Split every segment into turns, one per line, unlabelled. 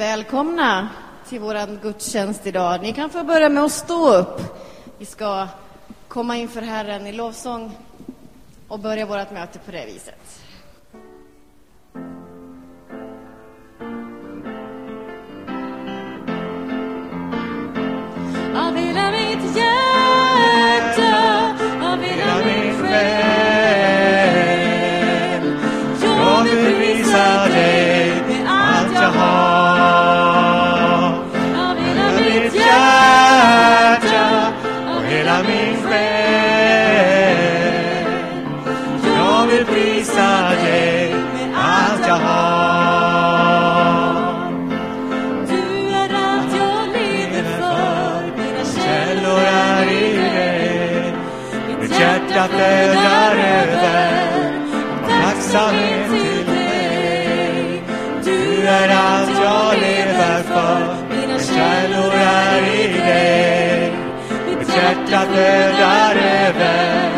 Välkomna till vår gudstjänst idag. Ni kan få börja med att stå upp. Vi ska komma inför Herren i lovsång och börja vårt möte på det viset.
Jag vill mitt hjärta hjärtat flödar över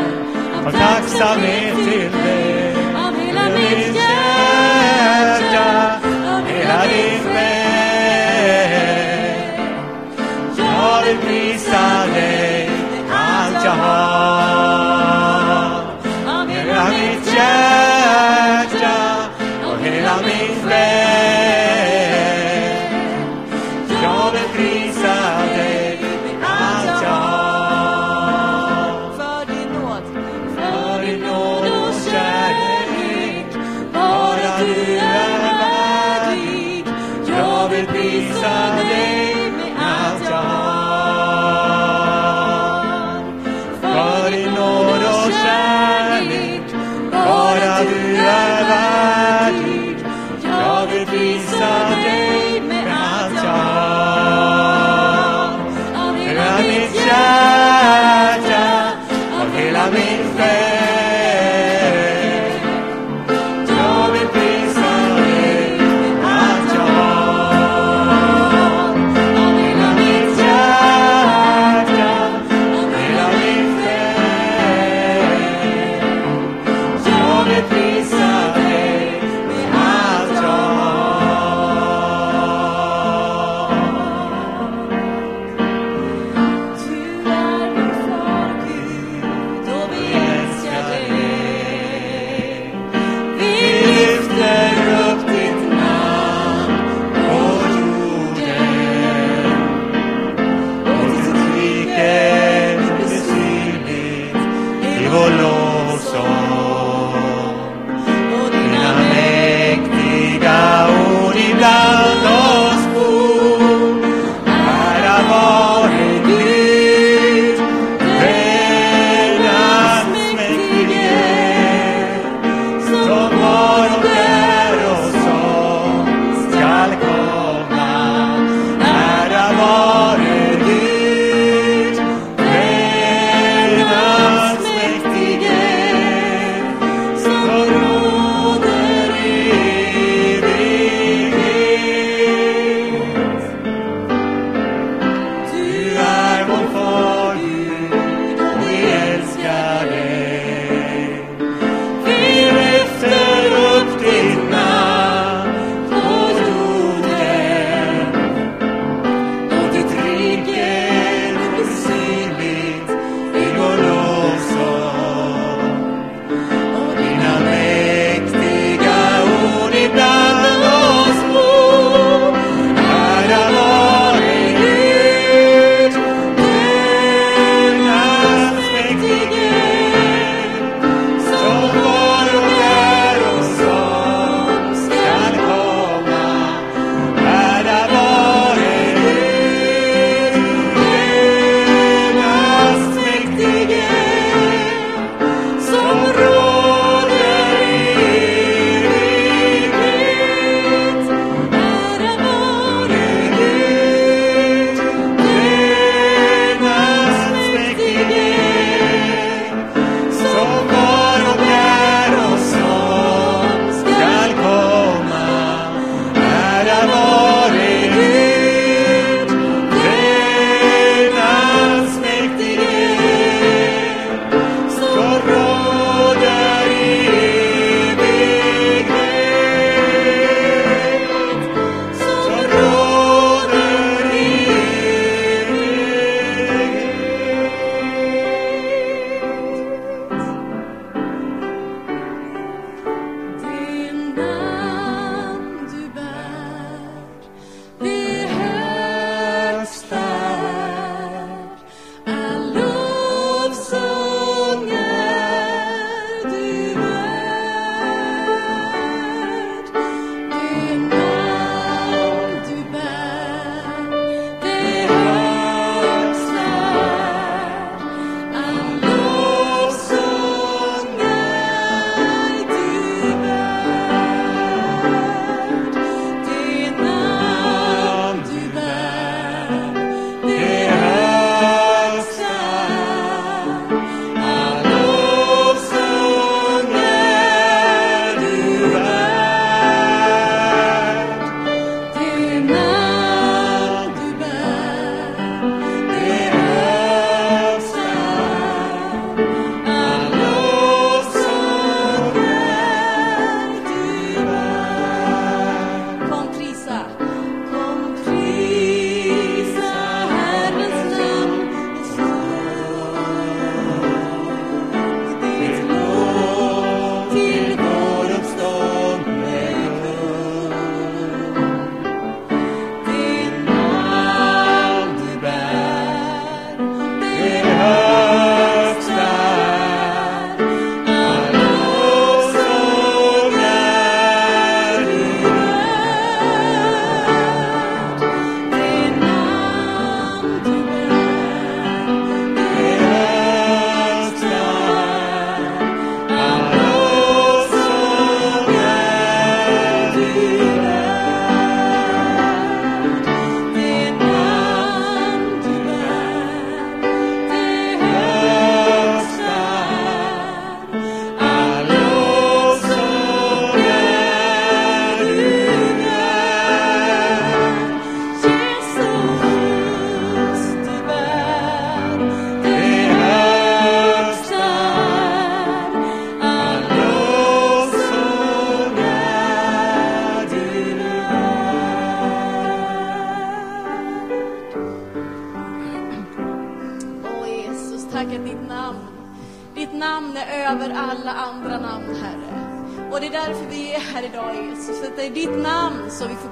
av tacksamhet till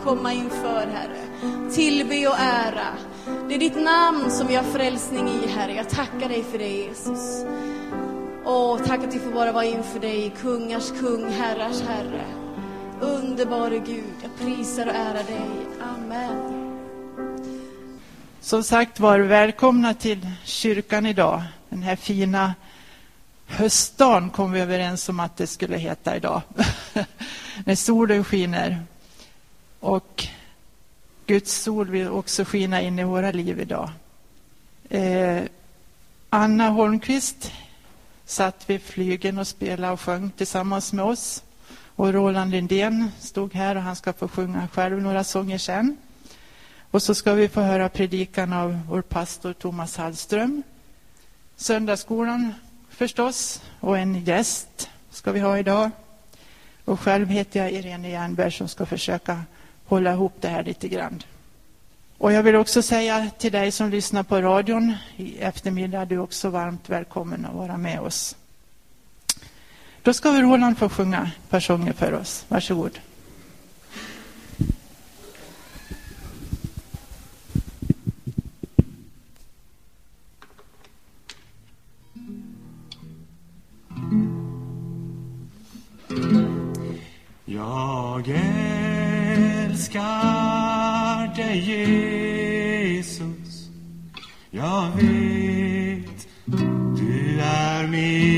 komma inför, Herre. Tillbe och ära. Det är ditt namn som vi har frälsning i, Herre. Jag tackar dig för det, Jesus. Åh, tack att vi får bara vara inför dig, kungars kung, herrars herre. Underbare Gud, jag prisar och ärar dig. Amen.
Som sagt var, välkomna till kyrkan idag. Den här fina höstdagen kom vi överens om att det skulle heta idag. När solen skiner. Och Guds sol vill också skina in i våra liv idag. Eh, Anna Holmqvist satt vid flygeln och spelade och sjöng tillsammans med oss. Och Roland Lindén stod här och han ska få sjunga själv några sånger sen. Och så ska vi få höra predikan av vår pastor Thomas Hallström. Söndagsskolan förstås och en gäst ska vi ha idag. Och själv heter jag Irene Jernberg som ska försöka hålla ihop det här lite grann. Och jag vill också säga till dig som lyssnar på radion i eftermiddag, du är också varmt välkommen att vara med oss. Då ska vi Roland få sjunga ett par sånger för oss. Varsågod.
Jag älskar dig Jesus. Jag vet du är min.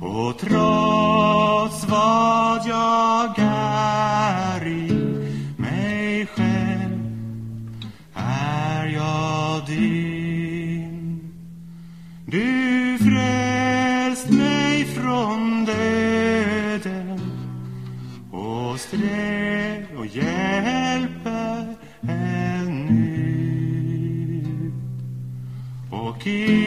Och trots vad jag är i mig själv är jag din. Du frälst mig från sträv och hjälper ännu. Och i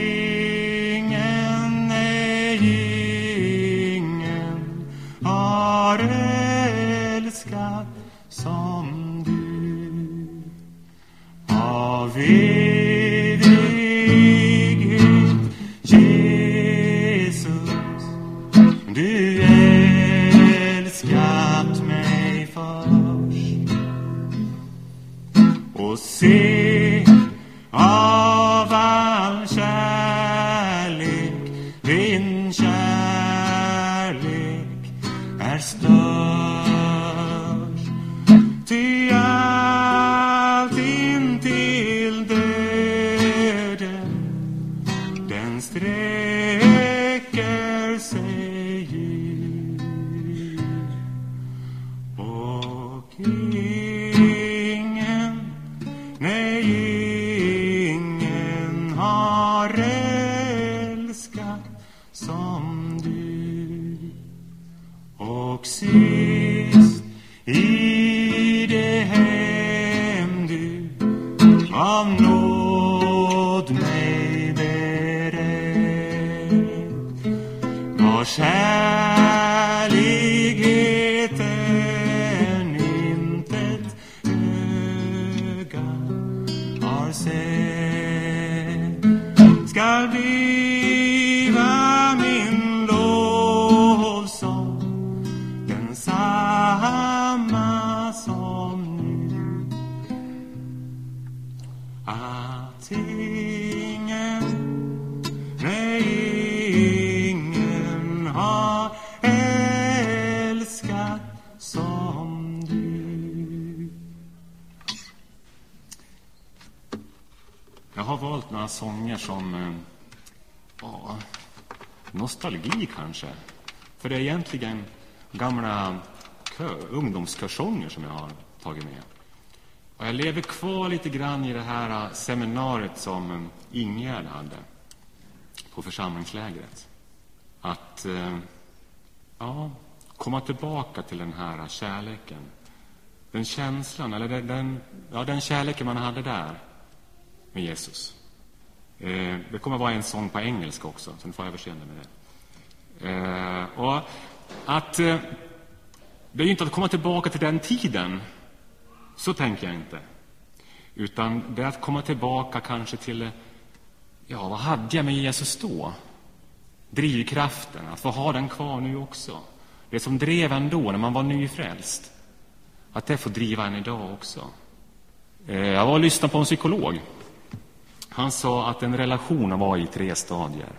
egentligen gamla kör, ungdomskörsånger som jag har tagit med. Och jag lever kvar lite grann i det här äh, seminariet som äh, Ingegärd hade på församlingslägret. Att äh, ja, komma tillbaka till den här kärleken. Den känslan, eller den, den, ja, den kärleken man hade där med Jesus. Eh, det kommer att vara en sång på engelska också, så ni får överseende med det. Eh, och att eh, det är ju inte att komma tillbaka till den tiden, så tänker jag inte. Utan det är att komma tillbaka kanske till eh, ja, vad hade jag med Jesus då? Drivkraften, att få ha den kvar nu också. Det som drev en då, när man var nyfrälst. Att det får driva en idag också. Eh, jag var och lyssnade på en psykolog. Han sa att en relation var i tre stadier.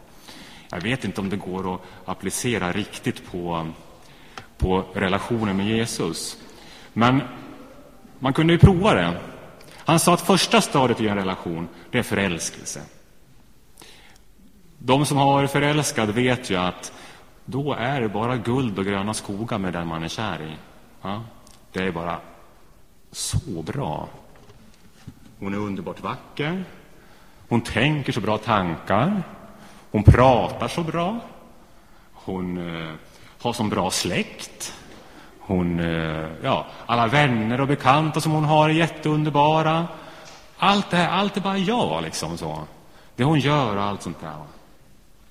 Jag vet inte om det går att applicera riktigt på, på relationen med Jesus. Men man kunde ju prova det. Han sa att första stadiet i en relation, det är förälskelse. De som har varit förälskade vet ju att då är det bara guld och gröna skogar med den man är kär i. Ja, det är bara så bra. Hon är underbart vacker. Hon tänker så bra tankar. Hon pratar så bra. Hon eh, har så bra släkt. Hon, eh, ja, alla vänner och bekanta som hon har är jätteunderbara. Allt det här, allt är bara jag, liksom så. Det hon gör och allt sånt där.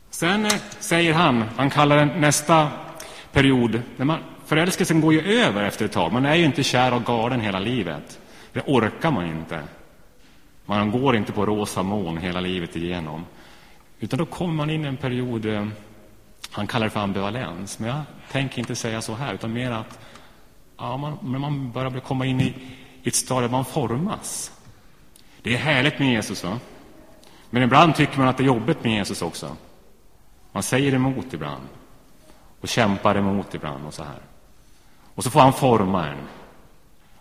Sen eh, säger han, han kallar den nästa period, när man, förälskelsen går ju över efter ett tag. Man är ju inte kär och galen hela livet. Det orkar man inte. Man går inte på rosa moln hela livet igenom. Utan då kommer man in i en period, eh, han kallar det för ambivalens, men jag tänker inte säga så här, utan mer att ja, man, man börjar komma in i, i ett stadie där man formas. Det är härligt med Jesus, va? men ibland tycker man att det är jobbigt med Jesus också. Man säger emot ibland och kämpar emot ibland och så här. Och så får han forma en.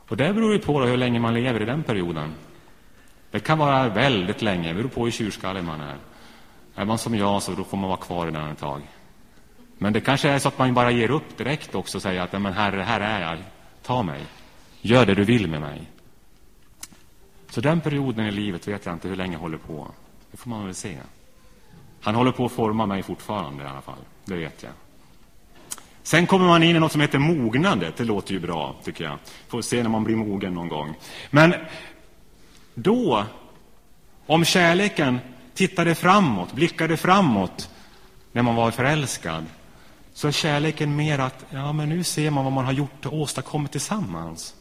Och det beror ju på hur länge man lever i den perioden. Det kan vara väldigt länge, det beror på hur tjurskallig man är. Är man som jag så då får man vara kvar i den ett tag. Men det kanske är så att man bara ger upp direkt också och säger att men herre, här är jag, ta mig. Gör det du vill med mig. Så den perioden i livet vet jag inte hur länge jag håller på. Det får man väl se. Han håller på att forma mig fortfarande i alla fall. Det vet jag. Sen kommer man in i något som heter mognadet. Det låter ju bra, tycker jag. Får se när man blir mogen någon gång. Men då, om kärleken tittade framåt, blickade framåt när man var förälskad, så är kärleken mer att ja, men nu ser man vad man har gjort och åstadkommit tillsammans.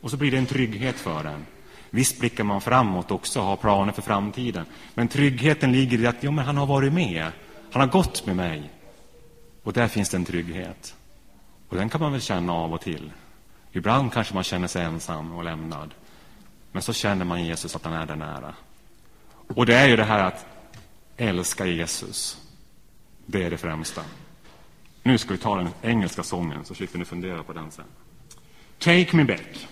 Och så blir det en trygghet för en. Visst blickar man framåt också och har planer för framtiden. Men tryggheten ligger i att ja, men han har varit med. Han har gått med mig. Och där finns det en trygghet. Och den kan man väl känna av och till. Ibland kanske man känner sig ensam och lämnad. Men så känner man Jesus att han är där nära. Och det är ju det här att älska Jesus. Det är det främsta. Nu ska vi ta den engelska sången, så slipper ni fundera på den sen. Take me back.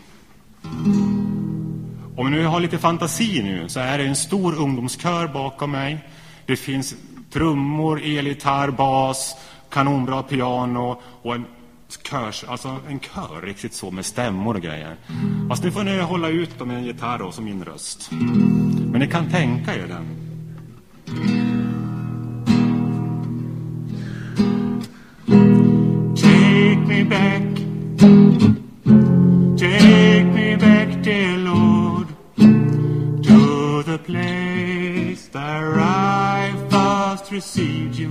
Om ni nu har lite fantasi nu, så är det en stor ungdomskör bakom mig. Det finns trummor, elgitarr, bas, kanonbra piano och en kör, alltså en kör riktigt så med stämmor och grejer. Fast nu får ni hålla ut med en gitarr och som min röst. Men ni kan tänka er den. Take me back Take me back, dear Lord To the place where I first received you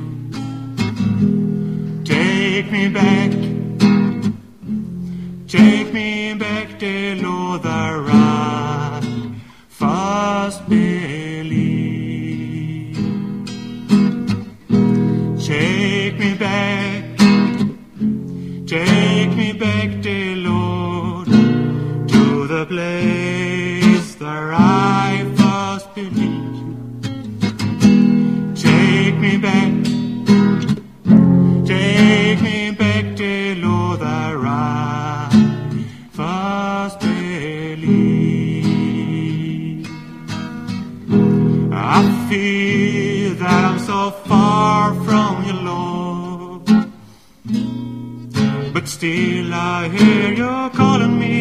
Take me back Take me back, Lord, where I first believed Take me back. Take me back, dear Lord, to the place where I first believed. Take me back, feel that I'm so far from you, Lord. But still I hear you calling me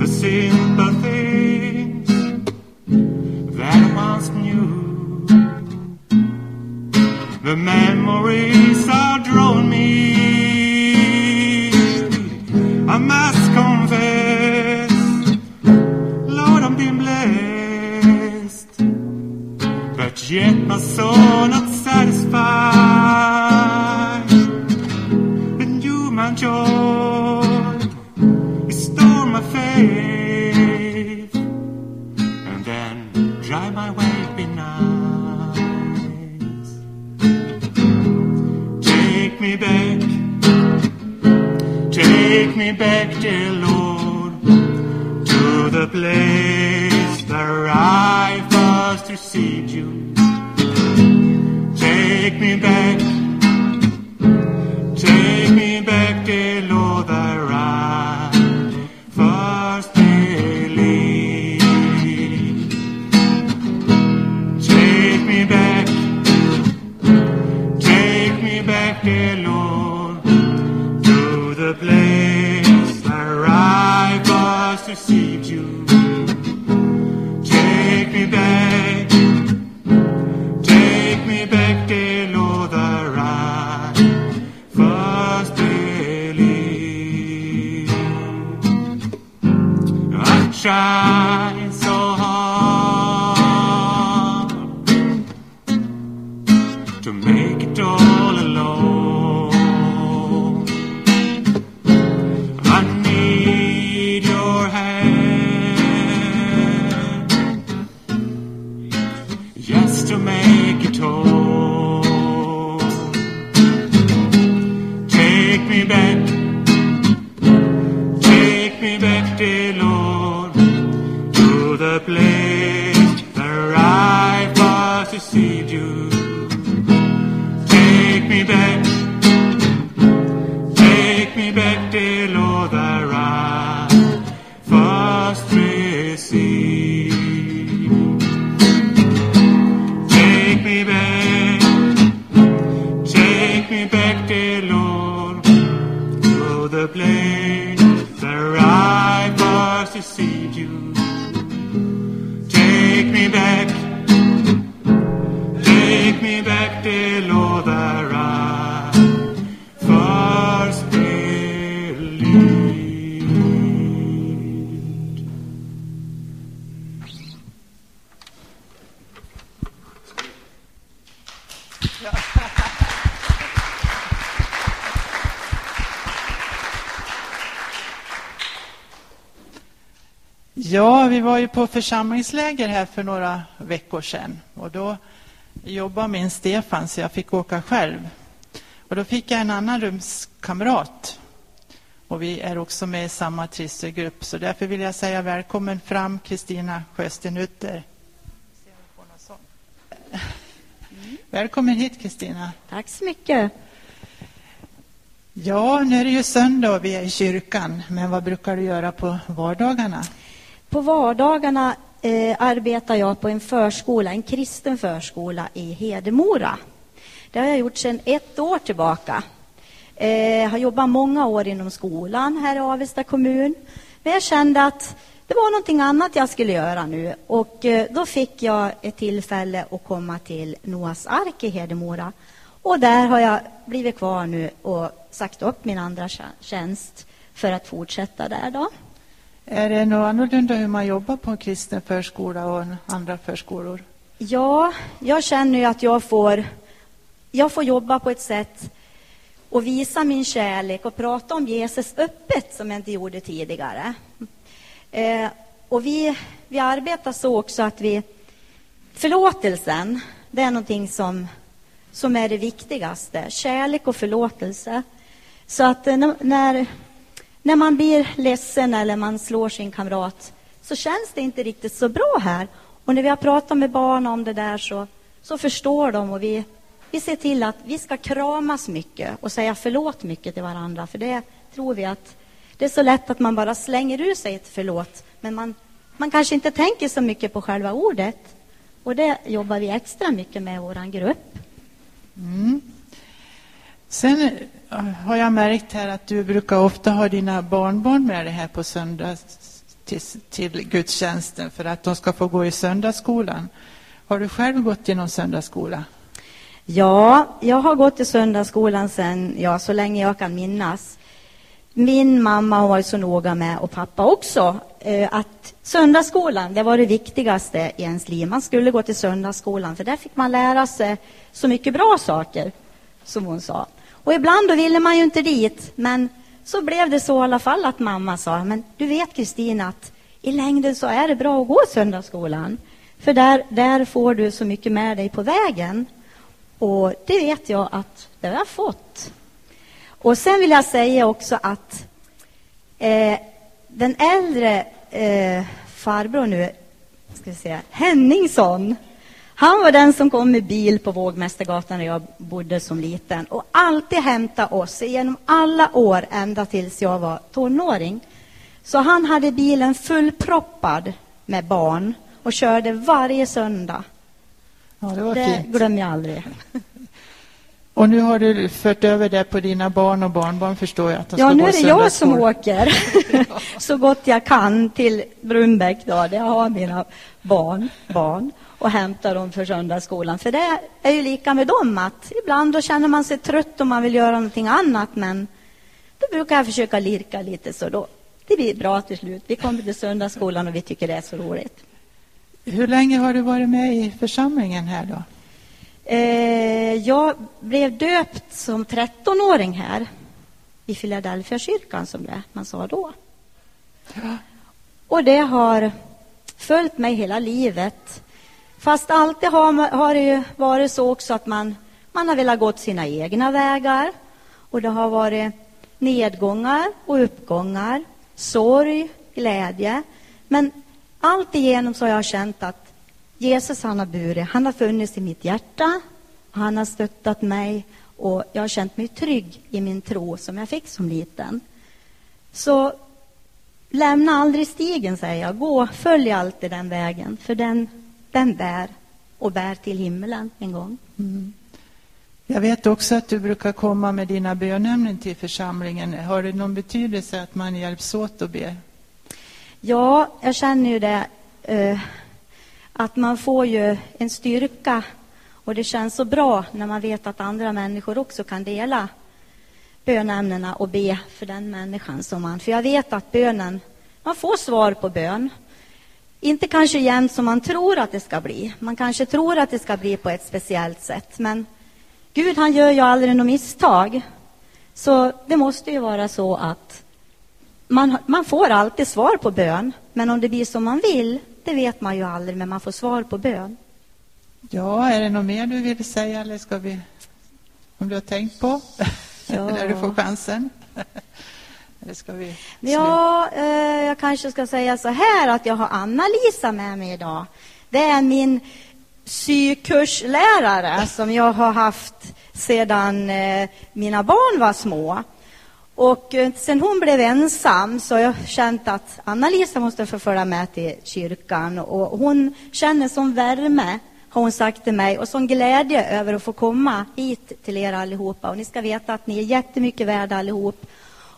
The simple things that I once knew The memories the place where I first received you. Take me back, take me back, dear Lord,
Ja, vi var ju på församlingsläger här för några veckor sedan. Och då jobbade min Stefan så jag fick åka själv. Och då fick jag en annan rumskamrat. Och vi är också med i samma trivselgrupp. Så därför vill jag säga välkommen fram Kristina Sjöstenutter. Välkommen hit Kristina.
Tack så mycket.
Ja, nu är det ju söndag och vi är i kyrkan. Men vad brukar du göra på vardagarna?
På vardagarna eh, arbetar jag på en förskola, en kristen förskola i Hedemora. Det har jag gjort sedan ett år tillbaka. Eh, har jobbat många år inom skolan här i Avesta kommun. Men jag kände att det var någonting annat jag skulle göra nu. Och eh, då fick jag ett tillfälle att komma till Noas ark i Hedemora. Och där har jag blivit kvar nu och sagt upp min andra tjänst för att fortsätta där då.
Är det något annorlunda hur man jobbar på en kristen förskola och andra förskolor?
Ja, jag känner ju att jag får, jag får jobba på ett sätt och visa min kärlek och prata om Jesus öppet som jag inte gjorde tidigare. Eh, och vi, vi arbetar så också att vi... Förlåtelsen, det är någonting som, som är det viktigaste. Kärlek och förlåtelse. Så att eh, när- när, man blir ledsen eller man slår sin kamrat så känns det inte riktigt så bra här. Och när vi har pratat med barn om det där så, så förstår de och vi, vi ser till att vi ska kramas mycket och säga förlåt mycket till varandra. För det tror vi att det är så lätt att man bara slänger ur sig ett förlåt. Men man, man kanske inte tänker så mycket på själva ordet. Och det jobbar vi extra mycket med i vår grupp.
Mm. Sen eh, har jag märkt här att du brukar ofta ha dina barnbarn med dig här på söndag till, till gudstjänsten för att de ska få gå i söndagsskolan. Har du själv gått i någon söndagsskola?
Ja, jag har gått i söndagsskolan sen, ja, så länge jag kan minnas. Min mamma har varit så noga med, och pappa också, eh, att söndagsskolan, det var det viktigaste i ens liv. Man skulle gå till söndagsskolan, för där fick man lära sig så mycket bra saker, som hon sa. Och ibland då ville man ju inte dit, men så blev det så i alla fall att mamma sa, men du vet Kristina att i längden så är det bra att gå söndagsskolan. För där, där får du så mycket med dig på vägen. Och det vet jag att det har jag fått. Och sen vill jag säga också att Eh, den äldre eh, farbror nu, ska vi se, Henningsson, han var den som kom med bil på Vågmästargatan när jag bodde som liten och alltid hämtade oss genom alla år ända tills jag var tonåring. Så han hade bilen fullproppad med barn och körde varje söndag.
Ja, det var
Det
fint.
glömmer jag aldrig.
Och nu har du fört över det på dina barn och barnbarn förstår jag. Att de
Ja,
ska
nu är det jag som åker så gott jag kan till Brunnbäck. Då. Det har mina barn, barn och hämtar dem för söndagsskolan. För det är ju lika med dem att ibland då känner man sig trött och man vill göra någonting annat. Men då brukar jag försöka lirka lite så då det blir bra till slut. Vi kommer till söndagsskolan och vi tycker det är så roligt.
Hur länge har du varit med i församlingen här då?
Eh, jag blev döpt som 13-åring här i Philadelphia kyrkan som det man sa då. Och det har följt mig hela livet. Fast alltid har, har det ju varit så också att man, man har velat gå sina egna vägar. Och det har varit nedgångar och uppgångar, sorg, glädje. Men allt igenom så har jag känt att Jesus han har burit, han har funnits i mitt hjärta, han har stöttat mig och jag har känt mig trygg i min tro som jag fick som liten. Så lämna aldrig stigen, säger jag. Gå, följ alltid den vägen, för den, den bär och bär till himlen en gång.
Jag vet också att du brukar komma med dina bönämnen till församlingen. Har det någon betydelse att man hjälps åt och ber?
Ja, jag känner ju det eh, att man får ju en styrka och det känns så bra när man vet att andra människor också kan dela bönämnena och be för den människan som man... För jag vet att bönen, man får svar på bön. Inte kanske jämt som man tror att det ska bli. Man kanske tror att det ska bli på ett speciellt sätt. Men Gud han gör ju aldrig något misstag. Så det måste ju vara så att man, man får alltid svar på bön. Men om det blir som man vill, det vet man ju aldrig. Men man får svar på bön.
Ja, är det något mer du vill säga eller ska vi... Om du har tänkt på?
Ja.
När du får chansen? Eller ska vi...
Ja, eh, jag kanske ska säga så här att jag har Anna-Lisa med mig idag. Det är min sykurslärare som jag har haft sedan eh, mina barn var små. Och eh, sen hon blev ensam så har jag känt att Anna-Lisa måste få följa med till kyrkan. Och hon känner som värme, har hon sagt till mig, och som glädje över att få komma hit till er allihopa. Och ni ska veta att ni är jättemycket värda allihop.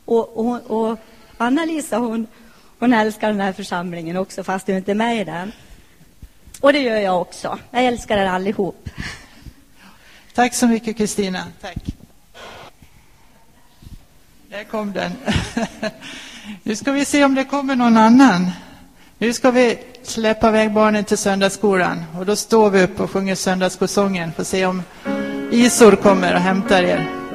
Och, och, och Anna-Lisa hon, hon älskar den här församlingen också, fast du inte är med i den. Och det gör jag också. Jag älskar er allihop.
Tack så mycket Kristina. Tack. Där kom den. Nu ska vi se om det kommer någon annan. Nu ska vi släppa iväg barnen till söndagsskolan och då står vi upp och sjunger söndagsskolsången. Får se om Isor kommer och hämtar er.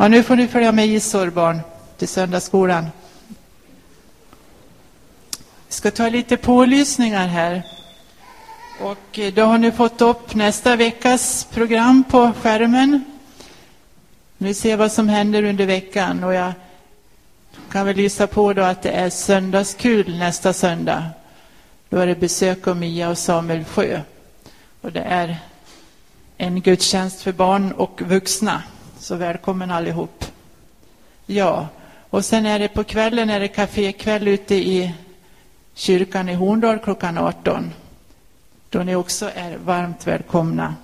Ja, nu får ni följa med Isor barn till söndagsskolan.
Vi ska ta lite pålysningar här. Och eh, då har ni fått upp nästa veckas program på skärmen. Nu ser vad som händer under veckan och jag kan väl lysa på då att det är söndagskul nästa söndag. Då är det besök av Mia och Samuel Sjö. Och det är en gudstjänst för barn och vuxna. Så välkommen allihop. Ja, och sen är det på kvällen är det kafékväll ute i kyrkan i Horndal klockan 18. Då ni också är varmt välkomna.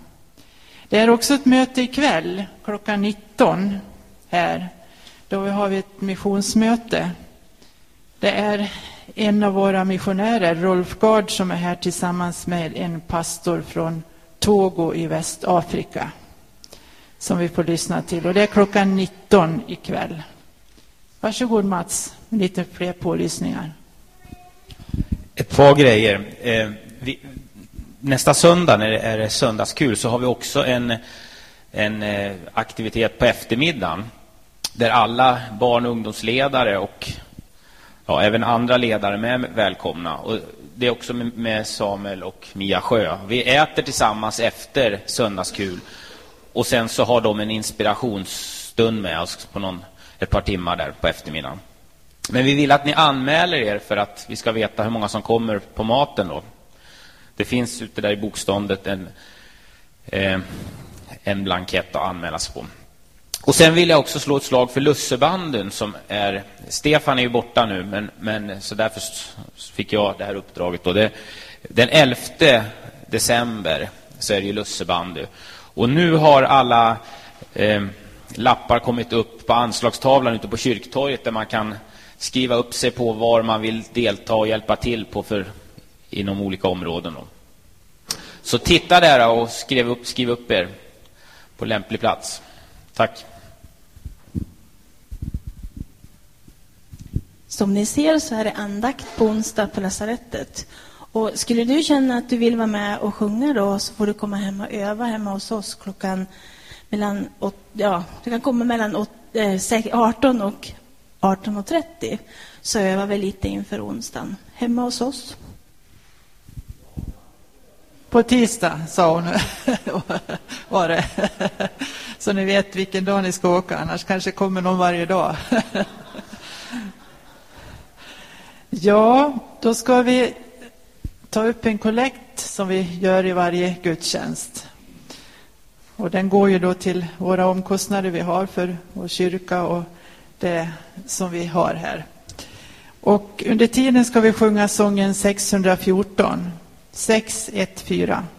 Det är också ett möte ikväll klockan 19 här. Då har vi ett missionsmöte. Det är en av våra missionärer, Rolf Gard, som är här tillsammans med en pastor från Togo i Västafrika som vi får lyssna till. Och det är klockan 19 ikväll. Varsågod Mats, lite fler pålysningar.
Ett par grejer. Eh, vi, nästa söndag när det är söndagskul så har vi också en, en eh, aktivitet på eftermiddagen där alla barn och ungdomsledare och ja, även andra ledare är välkomna. Och det är också med Samuel och Mia Sjö. Vi äter tillsammans efter söndagskul och sen så har de en inspirationsstund med oss på någon, ett par timmar där på eftermiddagen. Men vi vill att ni anmäler er för att vi ska veta hur många som kommer på maten. Då. Det finns ute där i bokståndet en, eh, en blankett att anmälas på. Och sen vill jag också slå ett slag för lussebanden som är... Stefan är ju borta nu, men, men så därför fick jag det här uppdraget. Då. Det, den 11 december så är det ju lussebandy. Och nu har alla eh, lappar kommit upp på anslagstavlan ute på kyrktorget där man kan skriva upp sig på var man vill delta och hjälpa till på för, inom olika områden. Då. Så titta där och skriv upp, skriv upp er på lämplig plats. Tack.
Som ni ser så är det andakt på onsdag på lasarettet. Och skulle du känna att du vill vara med och sjunga då så får du komma hem och öva hemma hos oss klockan mellan, ja, du kan komma mellan 18 eh, och 18.30 så övar vi lite inför onsdagen hemma hos oss.
På tisdag, sa hon. var det. Så ni vet vilken dag ni ska åka, annars kanske kommer någon varje dag. Ja, då ska vi ta upp en kollekt som vi gör i varje gudstjänst. Och den går ju då till våra omkostnader vi har för vår kyrka och det som vi har här. Och under tiden ska vi sjunga sången 614, 614.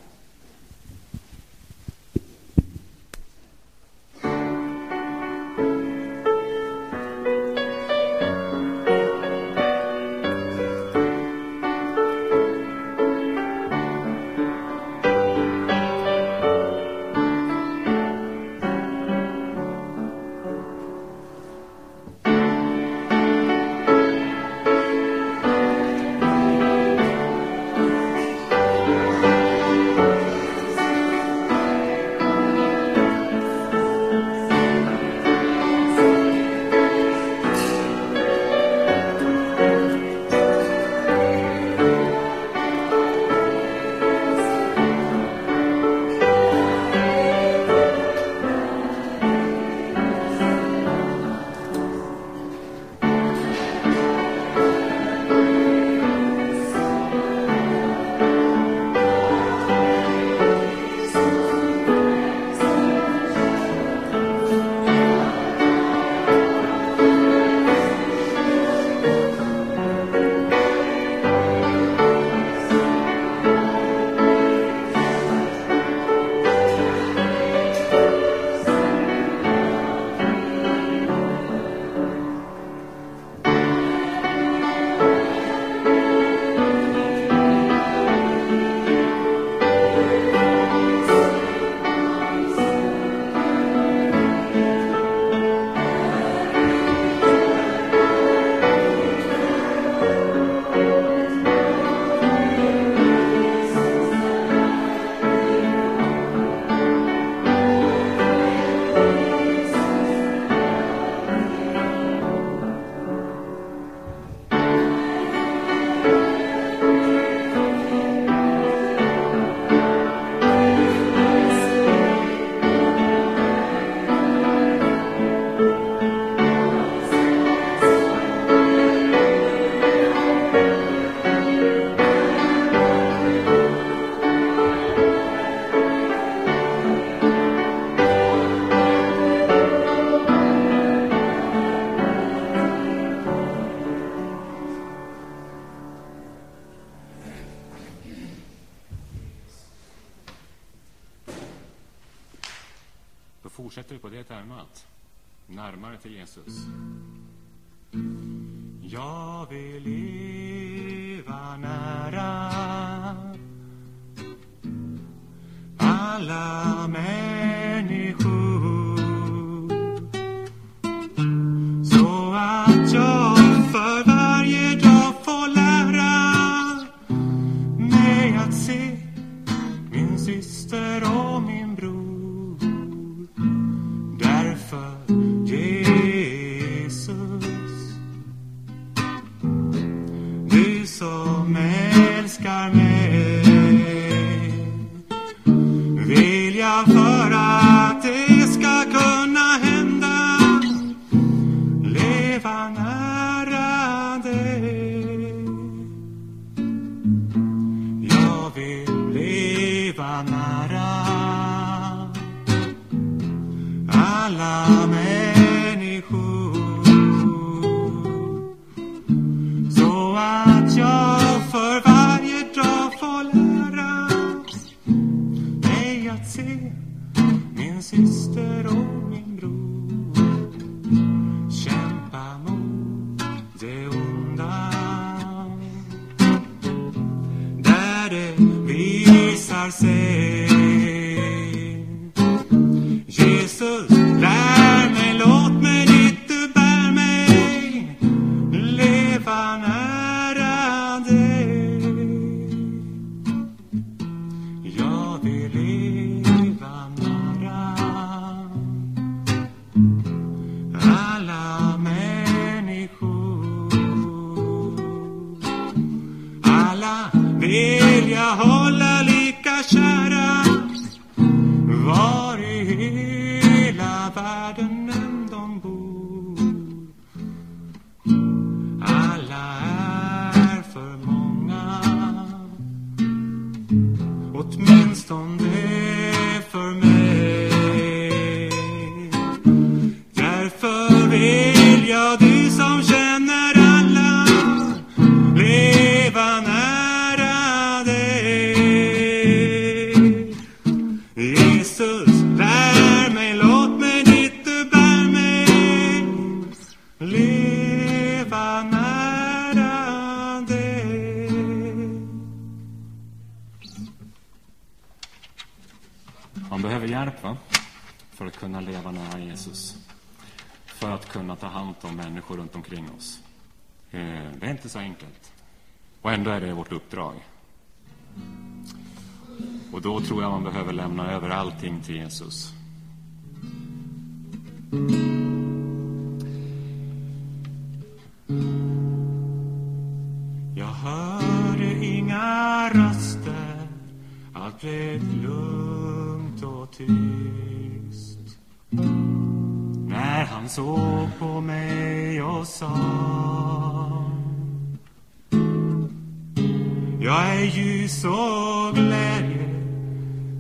Närmare till vill jag allting till Jesus. Jag hörde inga röster, allt blev lugnt och tyst. När han såg på mig och sa Jag är ljus och glädje,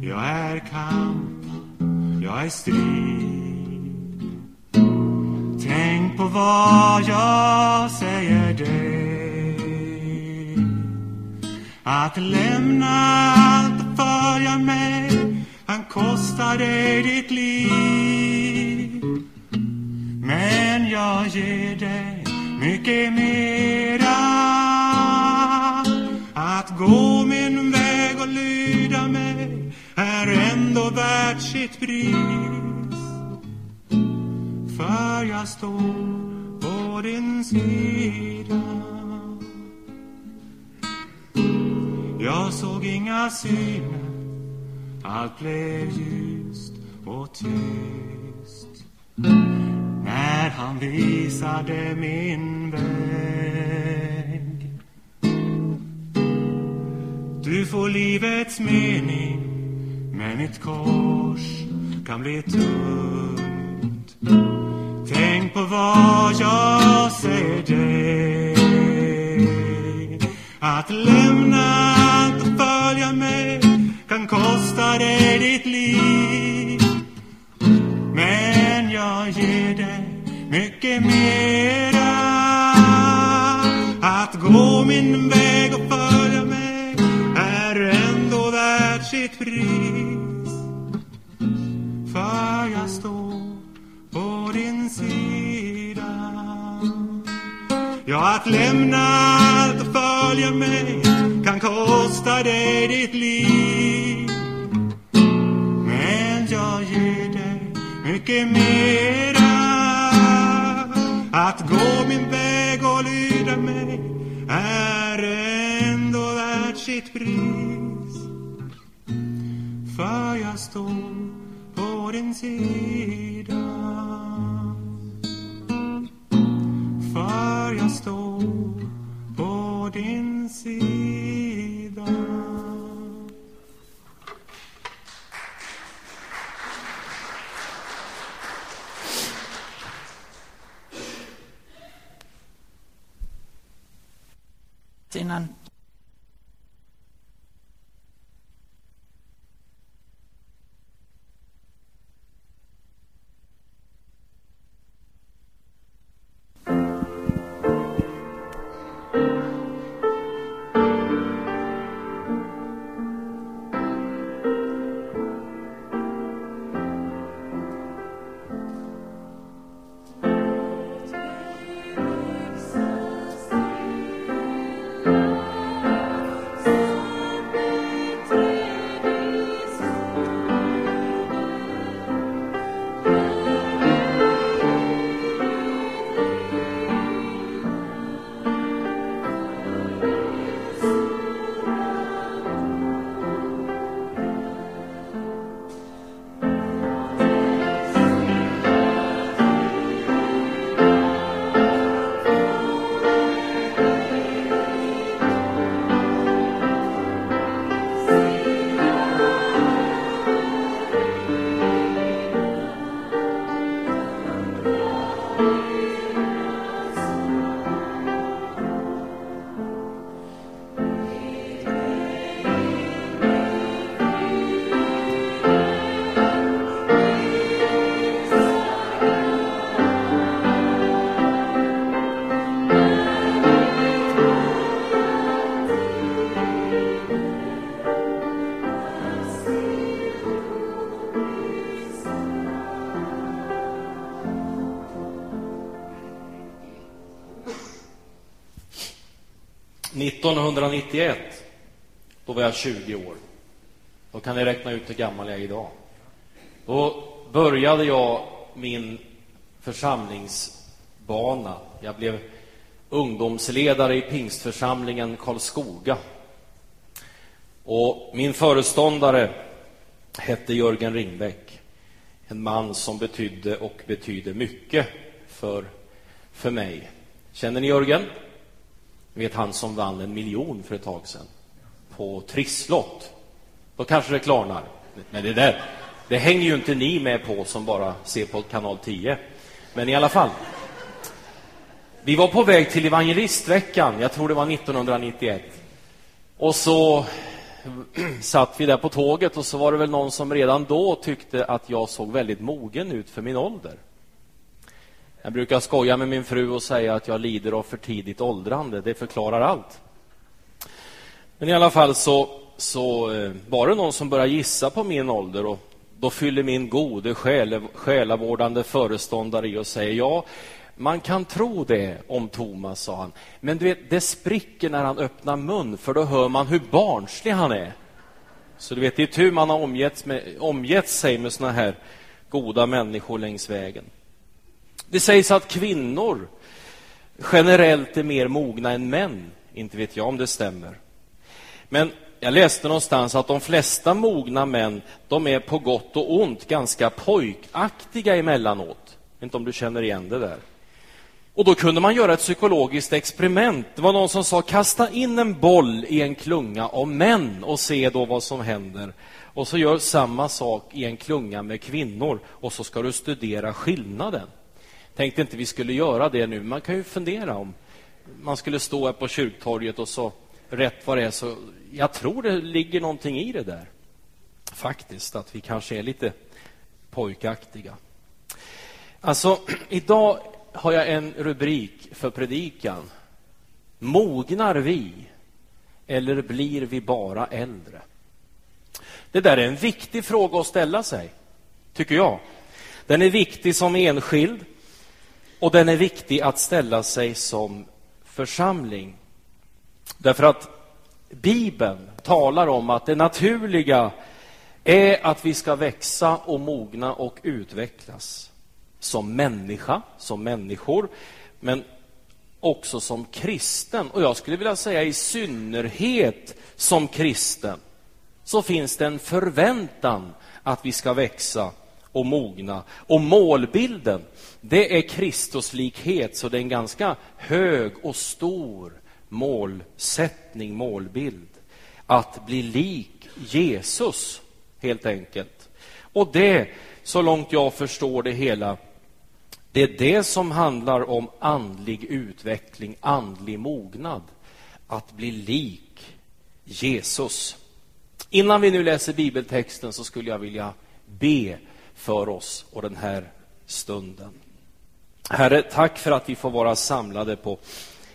jag är kamp, jag är strid. Tänk på vad jag säger dig. Att lämna allt och följa mig han kostar dig ditt liv. Men jag ger dig mycket mera. Att gå min väg och lyda ändå värt sitt pris. För jag står på din sida. Jag såg inga syner, allt blev ljust och tyst. När han visade min väg. Du får livets mening, men ett kors kan bli tungt. Tänk på vad jag säger dig. Att lämna allt och följa mig kan kosta dig ditt liv. Men jag ger dig mycket mera. Att gå min väg och följa mig är ändå värt sitt pris. Ja, att lämna allt och följa mig kan kosta dig ditt liv. Men jag ger dig mycket mera. Att gå min väg och lyda mig är ändå värt sitt pris. För jag står på din sida. För jag står på din sida.
1991, då var jag 20 år. Då kan ni räkna ut hur gammal jag är idag. Då började jag min församlingsbana. Jag blev ungdomsledare i pingstförsamlingen Karlskoga. Och min föreståndare hette Jörgen Ringbäck. En man som betydde och betyder mycket för, för mig. Känner ni Jörgen? Ni vet han som vann en miljon för ett tag sedan på trisslott. Då kanske det klarnar. Men det där, det hänger ju inte ni med på som bara ser på kanal 10. Men i alla fall. Vi var på väg till evangelistveckan, jag tror det var 1991. Och så satt vi där på tåget och så var det väl någon som redan då tyckte att jag såg väldigt mogen ut för min ålder. Jag brukar skoja med min fru och säga att jag lider av för tidigt åldrande. Det förklarar allt. Men i alla fall så, så eh, var det någon som började gissa på min ålder och då fyller min gode själ, själavårdande föreståndare i och säger ja, man kan tro det om Thomas, sa han. Men du vet, det spricker när han öppnar mun, för då hör man hur barnslig han är. Så du vet, det är tur man har omgett, med, omgett sig med såna här goda människor längs vägen. Det sägs att kvinnor generellt är mer mogna än män. Inte vet jag om det stämmer. Men jag läste någonstans att de flesta mogna män, de är på gott och ont ganska pojkaktiga emellanåt. Jag vet inte om du känner igen det där. Och då kunde man göra ett psykologiskt experiment. Det var någon som sa kasta in en boll i en klunga av män och se då vad som händer. Och så gör samma sak i en klunga med kvinnor och så ska du studera skillnaden. Tänkte inte vi skulle göra det nu. Man kan ju fundera om man skulle stå här på kyrktorget och så rätt vad det är så jag tror det ligger någonting i det där. Faktiskt, att vi kanske är lite pojkaktiga. Alltså, idag har jag en rubrik för predikan. Mognar vi eller blir vi bara äldre? Det där är en viktig fråga att ställa sig, tycker jag. Den är viktig som enskild och den är viktig att ställa sig som församling. Därför att Bibeln talar om att det naturliga är att vi ska växa och mogna och utvecklas som människa, som människor, men också som kristen. Och jag skulle vilja säga i synnerhet som kristen så finns det en förväntan att vi ska växa och mogna. Och målbilden, det är Kristuslikhet, så det är en ganska hög och stor målsättning, målbild. Att bli lik Jesus, helt enkelt. Och det, så långt jag förstår det hela, det är det som handlar om andlig utveckling, andlig mognad. Att bli lik Jesus. Innan vi nu läser bibeltexten så skulle jag vilja be för oss och den här stunden. Herre, tack för att vi får vara samlade på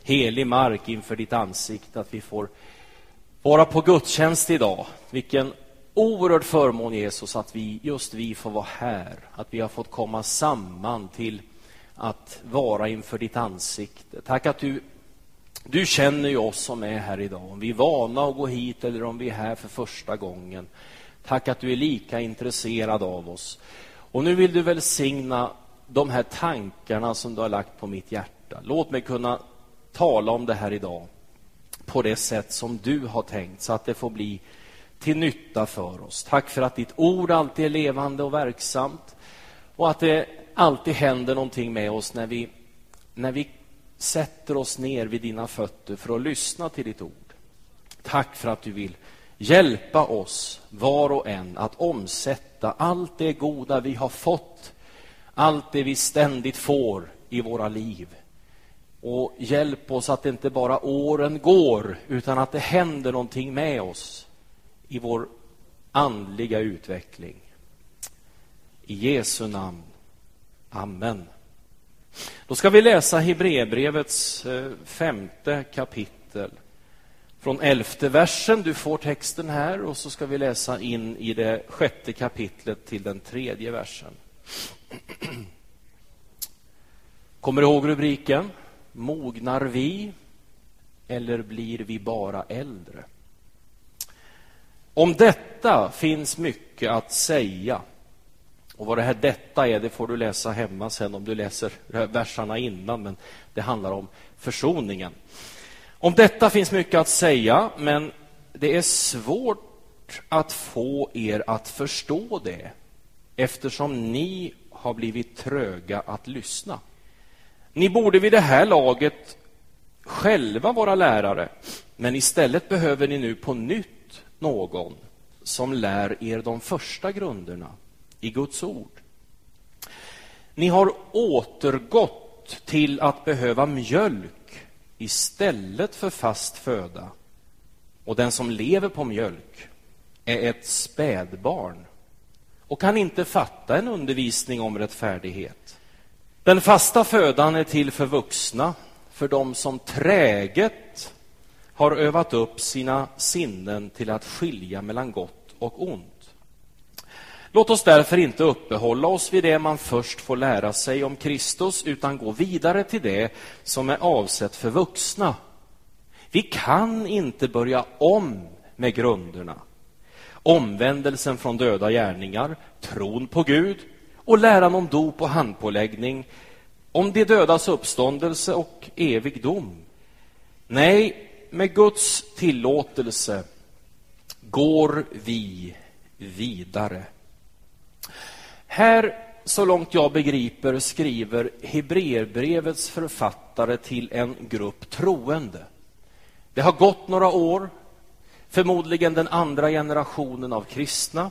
helig mark inför ditt ansikte, att vi får vara på gudstjänst idag. Vilken oerhörd förmån, Jesus, att vi, just vi får vara här, att vi har fått komma samman till att vara inför ditt ansikte. Tack att du, du känner ju oss som är här idag, om vi är vana att gå hit eller om vi är här för första gången. Tack att du är lika intresserad av oss. Och nu vill du välsigna de här tankarna som du har lagt på mitt hjärta. Låt mig kunna tala om det här idag på det sätt som du har tänkt, så att det får bli till nytta för oss. Tack för att ditt ord alltid är levande och verksamt och att det alltid händer någonting med oss när vi, när vi sätter oss ner vid dina fötter för att lyssna till ditt ord. Tack för att du vill hjälpa oss, var och en, att omsätta allt det goda vi har fått, allt det vi ständigt får i våra liv. Och hjälp oss att inte bara åren går, utan att det händer någonting med oss i vår andliga utveckling. I Jesu namn. Amen. Då ska vi läsa Hebreerbrevets eh, femte kapitel från elfte versen. Du får texten här och så ska vi läsa in i det sjätte kapitlet till den tredje versen. Kommer du ihåg rubriken? Mognar vi eller blir vi bara äldre? Om detta finns mycket att säga. Och vad det här detta är, det får du läsa hemma sen om du läser versarna innan, men det handlar om försoningen. Om detta finns mycket att säga, men det är svårt att få er att förstå det eftersom ni har blivit tröga att lyssna. Ni borde vid det här laget själva vara lärare, men istället behöver ni nu på nytt någon som lär er de första grunderna i Guds ord. Ni har återgått till att behöva mjölk istället för fast föda. Och den som lever på mjölk är ett spädbarn och kan inte fatta en undervisning om rättfärdighet. Den fasta födan är till för vuxna, för dem som träget har övat upp sina sinnen till att skilja mellan gott och ont. Låt oss därför inte uppehålla oss vid det man först får lära sig om Kristus, utan gå vidare till det som är avsett för vuxna. Vi kan inte börja om med grunderna. Omvändelsen från döda gärningar, tron på Gud och läran om dop och handpåläggning, om de dödas uppståndelse och evig dom. Nej, med Guds tillåtelse går vi vidare. Här, så långt jag begriper, skriver Hebreerbrevets författare till en grupp troende. Det har gått några år, förmodligen den andra generationen av kristna.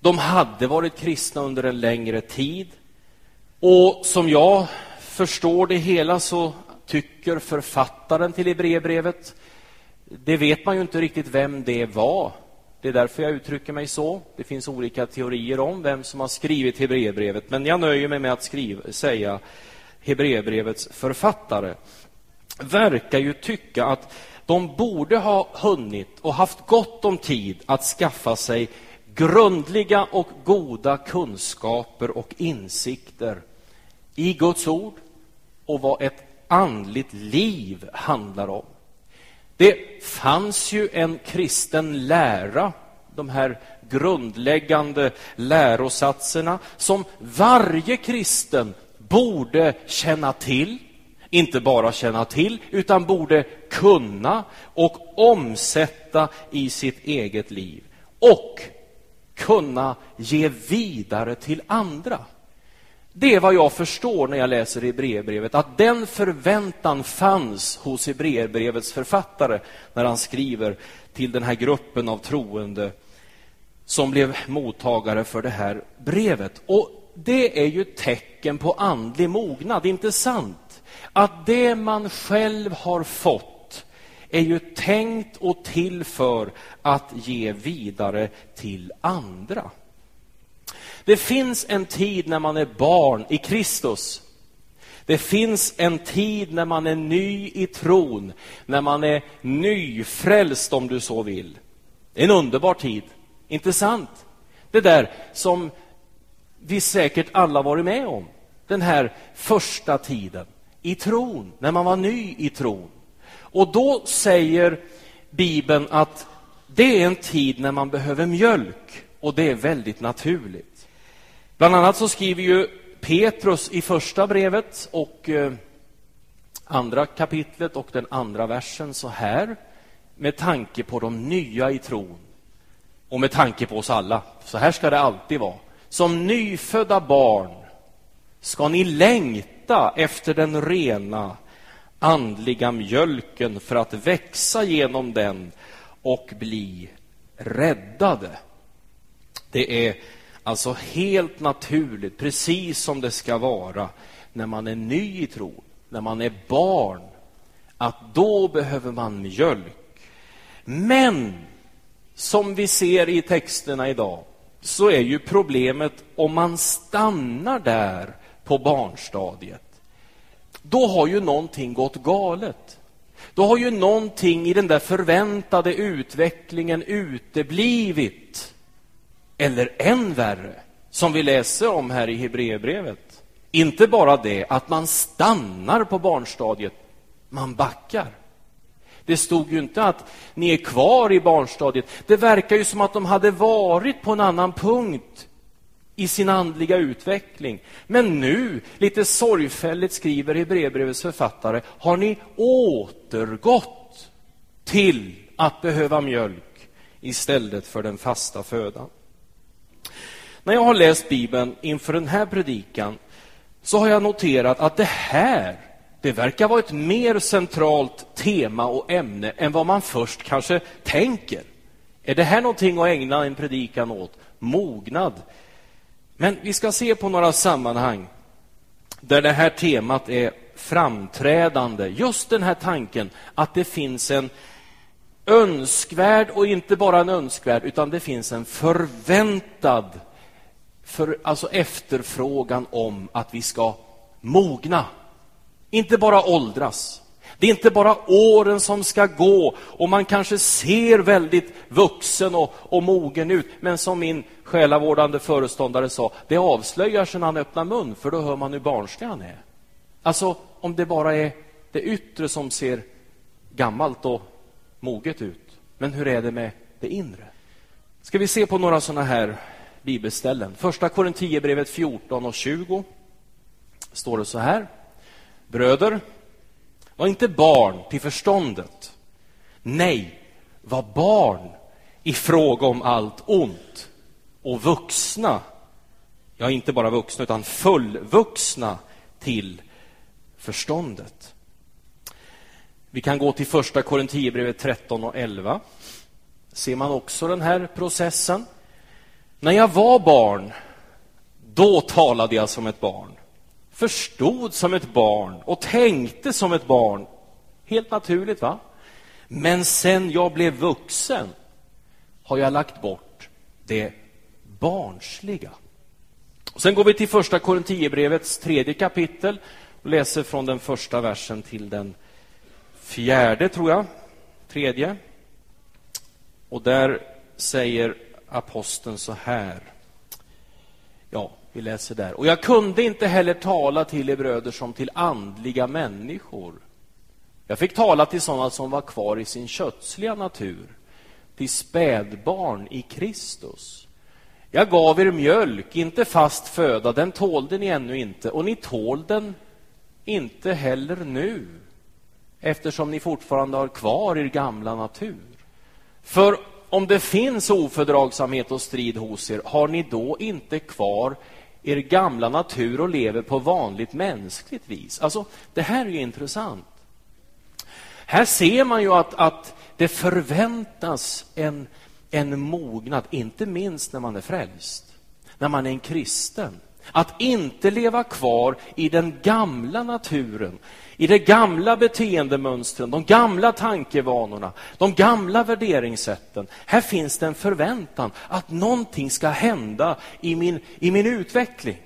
De hade varit kristna under en längre tid. Och som jag förstår det hela så tycker författaren till Hebreerbrevet, det vet man ju inte riktigt vem det var, det är därför jag uttrycker mig så. Det finns olika teorier om vem som har skrivit Hebreerbrevet, men jag nöjer mig med att skriva, säga Hebreerbrevets författare. Verkar ju tycka att de borde ha hunnit och haft gott om tid att skaffa sig grundliga och goda kunskaper och insikter i Guds ord och vad ett andligt liv handlar om. Det fanns ju en kristen lära, de här grundläggande lärosatserna som varje kristen borde känna till, inte bara känna till, utan borde kunna och omsätta i sitt eget liv och kunna ge vidare till andra. Det är vad jag förstår när jag läser Hebreerbrevet, att den förväntan fanns hos Hebreerbrevets författare när han skriver till den här gruppen av troende som blev mottagare för det här brevet. Och det är ju tecken på andlig mognad, inte sant? Att det man själv har fått är ju tänkt och till för att ge vidare till andra. Det finns en tid när man är barn i Kristus. Det finns en tid när man är ny i tron, när man är nyfrälst om du så vill. Det är en underbar tid, inte sant? Det där som vi säkert alla varit med om, den här första tiden i tron, när man var ny i tron. Och då säger Bibeln att det är en tid när man behöver mjölk och det är väldigt naturligt. Bland annat så skriver ju Petrus i första brevet och eh, andra kapitlet och den andra versen så här med tanke på de nya i tron och med tanke på oss alla. Så här ska det alltid vara. Som nyfödda barn ska ni längta efter den rena andliga mjölken för att växa genom den och bli räddade. Det är Alltså helt naturligt, precis som det ska vara när man är ny i tron, när man är barn, att då behöver man mjölk. Men som vi ser i texterna idag så är ju problemet om man stannar där på barnstadiet. Då har ju någonting gått galet. Då har ju någonting i den där förväntade utvecklingen uteblivit. Eller än värre, som vi läser om här i Hebreerbrevet. Inte bara det att man stannar på barnstadiet, man backar. Det stod ju inte att ni är kvar i barnstadiet. Det verkar ju som att de hade varit på en annan punkt i sin andliga utveckling. Men nu, lite sorgfälligt skriver Hebreerbrevets författare, har ni återgått till att behöva mjölk istället för den fasta födan. När jag har läst Bibeln inför den här predikan så har jag noterat att det här, det verkar vara ett mer centralt tema och ämne än vad man först kanske tänker. Är det här någonting att ägna en predikan åt? Mognad. Men vi ska se på några sammanhang där det här temat är framträdande. Just den här tanken att det finns en önskvärd och inte bara en önskvärd, utan det finns en förväntad för, alltså efterfrågan om att vi ska mogna. Inte bara åldras. Det är inte bara åren som ska gå och man kanske ser väldigt vuxen och, och mogen ut. Men som min själavårdande föreståndare sa, det avslöjar sig när han öppnar mun, för då hör man hur barnslig han är. Alltså, om det bara är det yttre som ser gammalt och moget ut. Men hur är det med det inre? Ska vi se på några sådana här bibelställen. Första Korinthierbrevet 14 och 20 står det så här. Bröder, var inte barn till förståndet. Nej, var barn i fråga om allt ont och vuxna, ja, inte bara vuxna, utan fullvuxna till förståndet. Vi kan gå till första Korinthierbrevet 13 och 11. Ser man också den här processen. När jag var barn, då talade jag som ett barn, förstod som ett barn och tänkte som ett barn. Helt naturligt, va? Men sen jag blev vuxen har jag lagt bort det barnsliga. sen går vi till första Korinthierbrevets tredje kapitel och läser från den första versen till den fjärde, tror jag, tredje. Och där säger aposteln så här. Ja, Vi läser där. Och jag kunde inte heller tala till er bröder som till andliga människor. Jag fick tala till sådana som var kvar i sin kötsliga natur, till spädbarn i Kristus. Jag gav er mjölk, inte fast föda, den tålde ni ännu inte, och ni tål den inte heller nu, eftersom ni fortfarande har kvar er gamla natur. För om det finns ofördragsamhet och strid hos er, har ni då inte kvar er gamla natur och lever på vanligt mänskligt vis? Alltså, det här är ju intressant. Här ser man ju att, att det förväntas en, en mognad, inte minst när man är frälst, när man är en kristen. Att inte leva kvar i den gamla naturen, i de gamla beteendemönstren, de gamla tankevanorna, de gamla värderingssätten. Här finns det en förväntan att någonting ska hända i min, i min utveckling.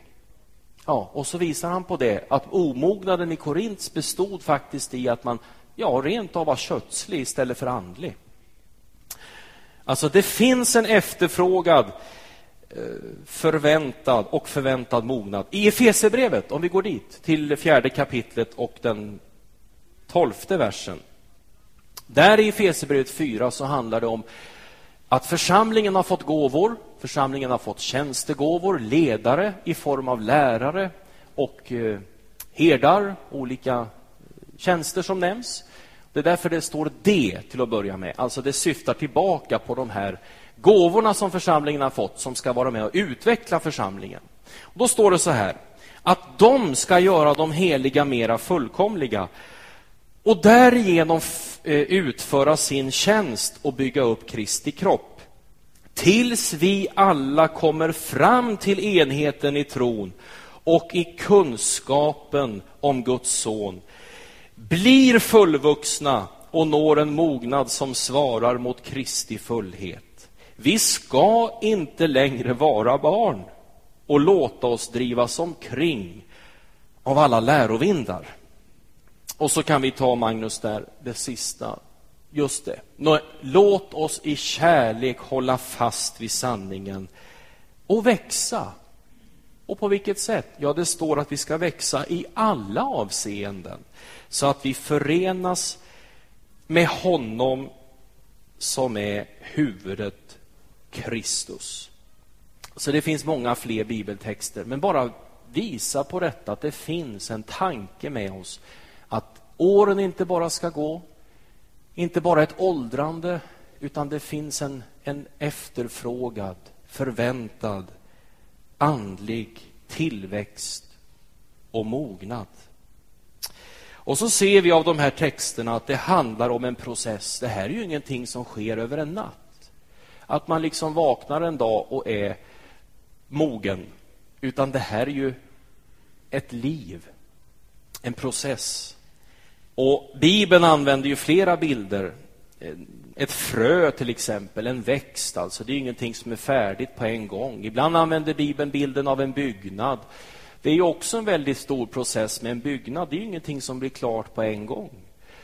Ja, och så visar han på det, att omognaden i Korints bestod faktiskt i att man ja, rent av var kötslig istället för andlig. Alltså, det finns en efterfrågad eh, förväntad och förväntad mognad. I Efesierbrevet, om vi går dit, till fjärde kapitlet och den tolfte versen. Där i Efesierbrevet 4 så handlar det om att församlingen har fått gåvor, församlingen har fått tjänstegåvor, ledare i form av lärare och eh, herdar, olika eh, tjänster som nämns. Det är därför det står det till att börja med. Alltså det syftar tillbaka på de här gåvorna som församlingen har fått som ska vara med och utveckla församlingen. Och då står det så här att de ska göra de heliga mera fullkomliga och därigenom eh, utföra sin tjänst och bygga upp Kristi kropp tills vi alla kommer fram till enheten i tron och i kunskapen om Guds son blir fullvuxna och når en mognad som svarar mot Kristi fullhet. Vi ska inte längre vara barn och låta oss drivas omkring av alla lärovindar. Och så kan vi ta Magnus där, det sista. Just det. Låt oss i kärlek hålla fast vid sanningen och växa. Och på vilket sätt? Ja, det står att vi ska växa i alla avseenden så att vi förenas med honom som är huvudet Kristus. Så det finns många fler bibeltexter, men bara visa på detta att det finns en tanke med oss att åren inte bara ska gå, inte bara ett åldrande, utan det finns en, en efterfrågad, förväntad, andlig tillväxt och mognad. Och så ser vi av de här texterna att det handlar om en process. Det här är ju ingenting som sker över en natt. Att man liksom vaknar en dag och är mogen. Utan det här är ju ett liv, en process. Och Bibeln använder ju flera bilder. Eh, ett frö till exempel, en växt alltså. Det är ingenting som är färdigt på en gång. Ibland använder Bibeln bilden av en byggnad. Det är ju också en väldigt stor process med en byggnad. Det är ju ingenting som blir klart på en gång.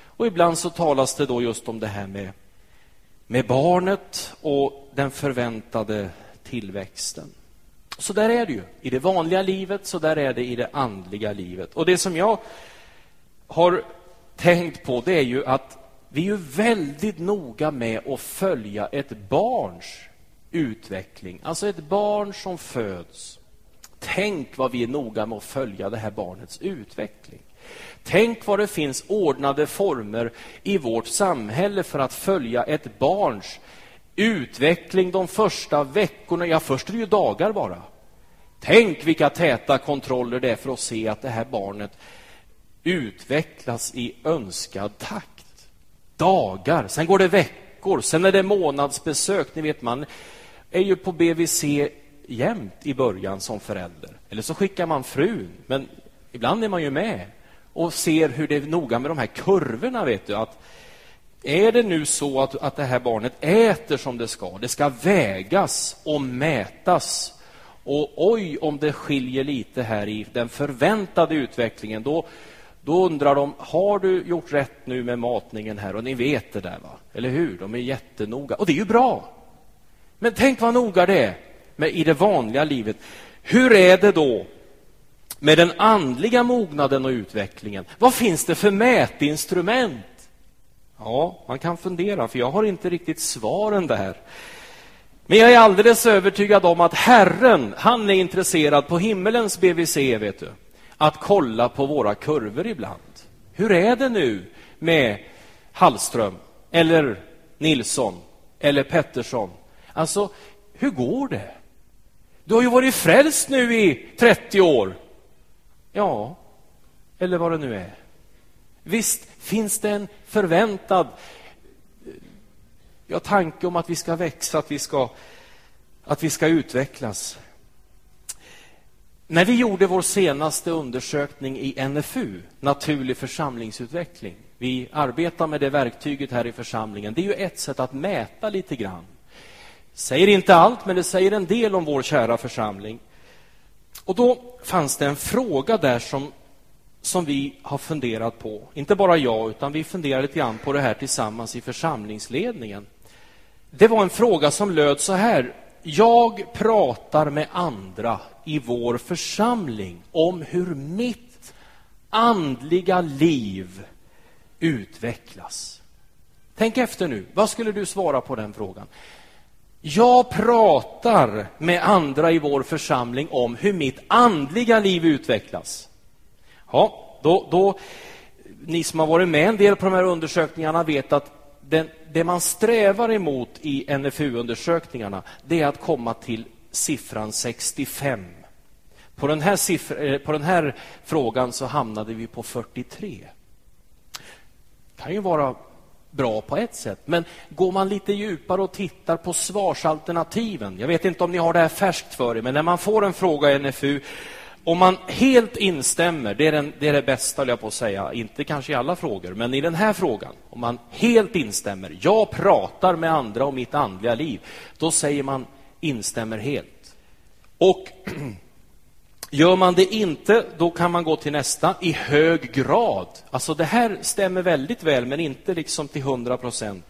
Och ibland så talas det då just om det här med, med barnet och den förväntade tillväxten. Så där är det ju. I det vanliga livet, så där är det i det andliga livet. Och det som jag har tänkt på, det är ju att vi är ju väldigt noga med att följa ett barns utveckling. Alltså ett barn som föds Tänk vad vi är noga med att följa det här barnets utveckling. Tänk vad det finns ordnade former i vårt samhälle för att följa ett barns utveckling de första veckorna, ja först är det ju dagar bara. Tänk vilka täta kontroller det är för att se att det här barnet utvecklas i önskad takt. Dagar, sen går det veckor, sen är det månadsbesök. Ni vet, man är ju på BVC jämt i början som förälder. Eller så skickar man frun, men ibland är man ju med och ser hur det är noga med de här kurvorna. Vet du, att är det nu så att, att det här barnet äter som det ska, det ska vägas och mätas och oj, om det skiljer lite här i den förväntade utvecklingen, då, då undrar de, har du gjort rätt nu med matningen här? Och ni vet det där, va? eller hur? De är jättenoga. Och det är ju bra. Men tänk vad noga det är med i det vanliga livet. Hur är det då med den andliga mognaden och utvecklingen? Vad finns det för mätinstrument? Ja, man kan fundera, för jag har inte riktigt svaren där. Men jag är alldeles övertygad om att Herren, han är intresserad på himmelens BVC, vet du, att kolla på våra kurvor ibland. Hur är det nu med Hallström eller Nilsson eller Pettersson? Alltså, hur går det? Du har ju varit frälst nu i 30 år. Ja, eller vad det nu är. Visst finns det en förväntad ja, tanke om att vi ska växa, att vi ska, att vi ska utvecklas. När vi gjorde vår senaste undersökning i NFU, naturlig församlingsutveckling, vi arbetar med det verktyget här i församlingen. Det är ju ett sätt att mäta lite grann. Säger inte allt, men det säger en del om vår kära församling. Och då fanns det en fråga där som, som vi har funderat på. Inte bara jag, utan vi funderade lite grann på det här tillsammans i församlingsledningen. Det var en fråga som löd så här. Jag pratar med andra i vår församling om hur mitt andliga liv utvecklas. Tänk efter nu. Vad skulle du svara på den frågan? Jag pratar med andra i vår församling om hur mitt andliga liv utvecklas. Ja, då, då, ni som har varit med en del på de här undersökningarna vet att den, det man strävar emot i NFU-undersökningarna det är att komma till siffran 65. På den, här siffra, eh, på den här frågan så hamnade vi på 43. Det kan ju vara bra på ett sätt, men går man lite djupare och tittar på svarsalternativen, jag vet inte om ni har det här färskt för er, men när man får en fråga i NFU om man helt instämmer, det är, den, det är det bästa, jag på att säga, inte kanske i alla frågor, men i den här frågan, om man helt instämmer, jag pratar med andra om mitt andliga liv, då säger man instämmer helt. Och gör man det inte, då kan man gå till nästa, i hög grad. Alltså det här stämmer väldigt väl, men inte liksom till hundra procent.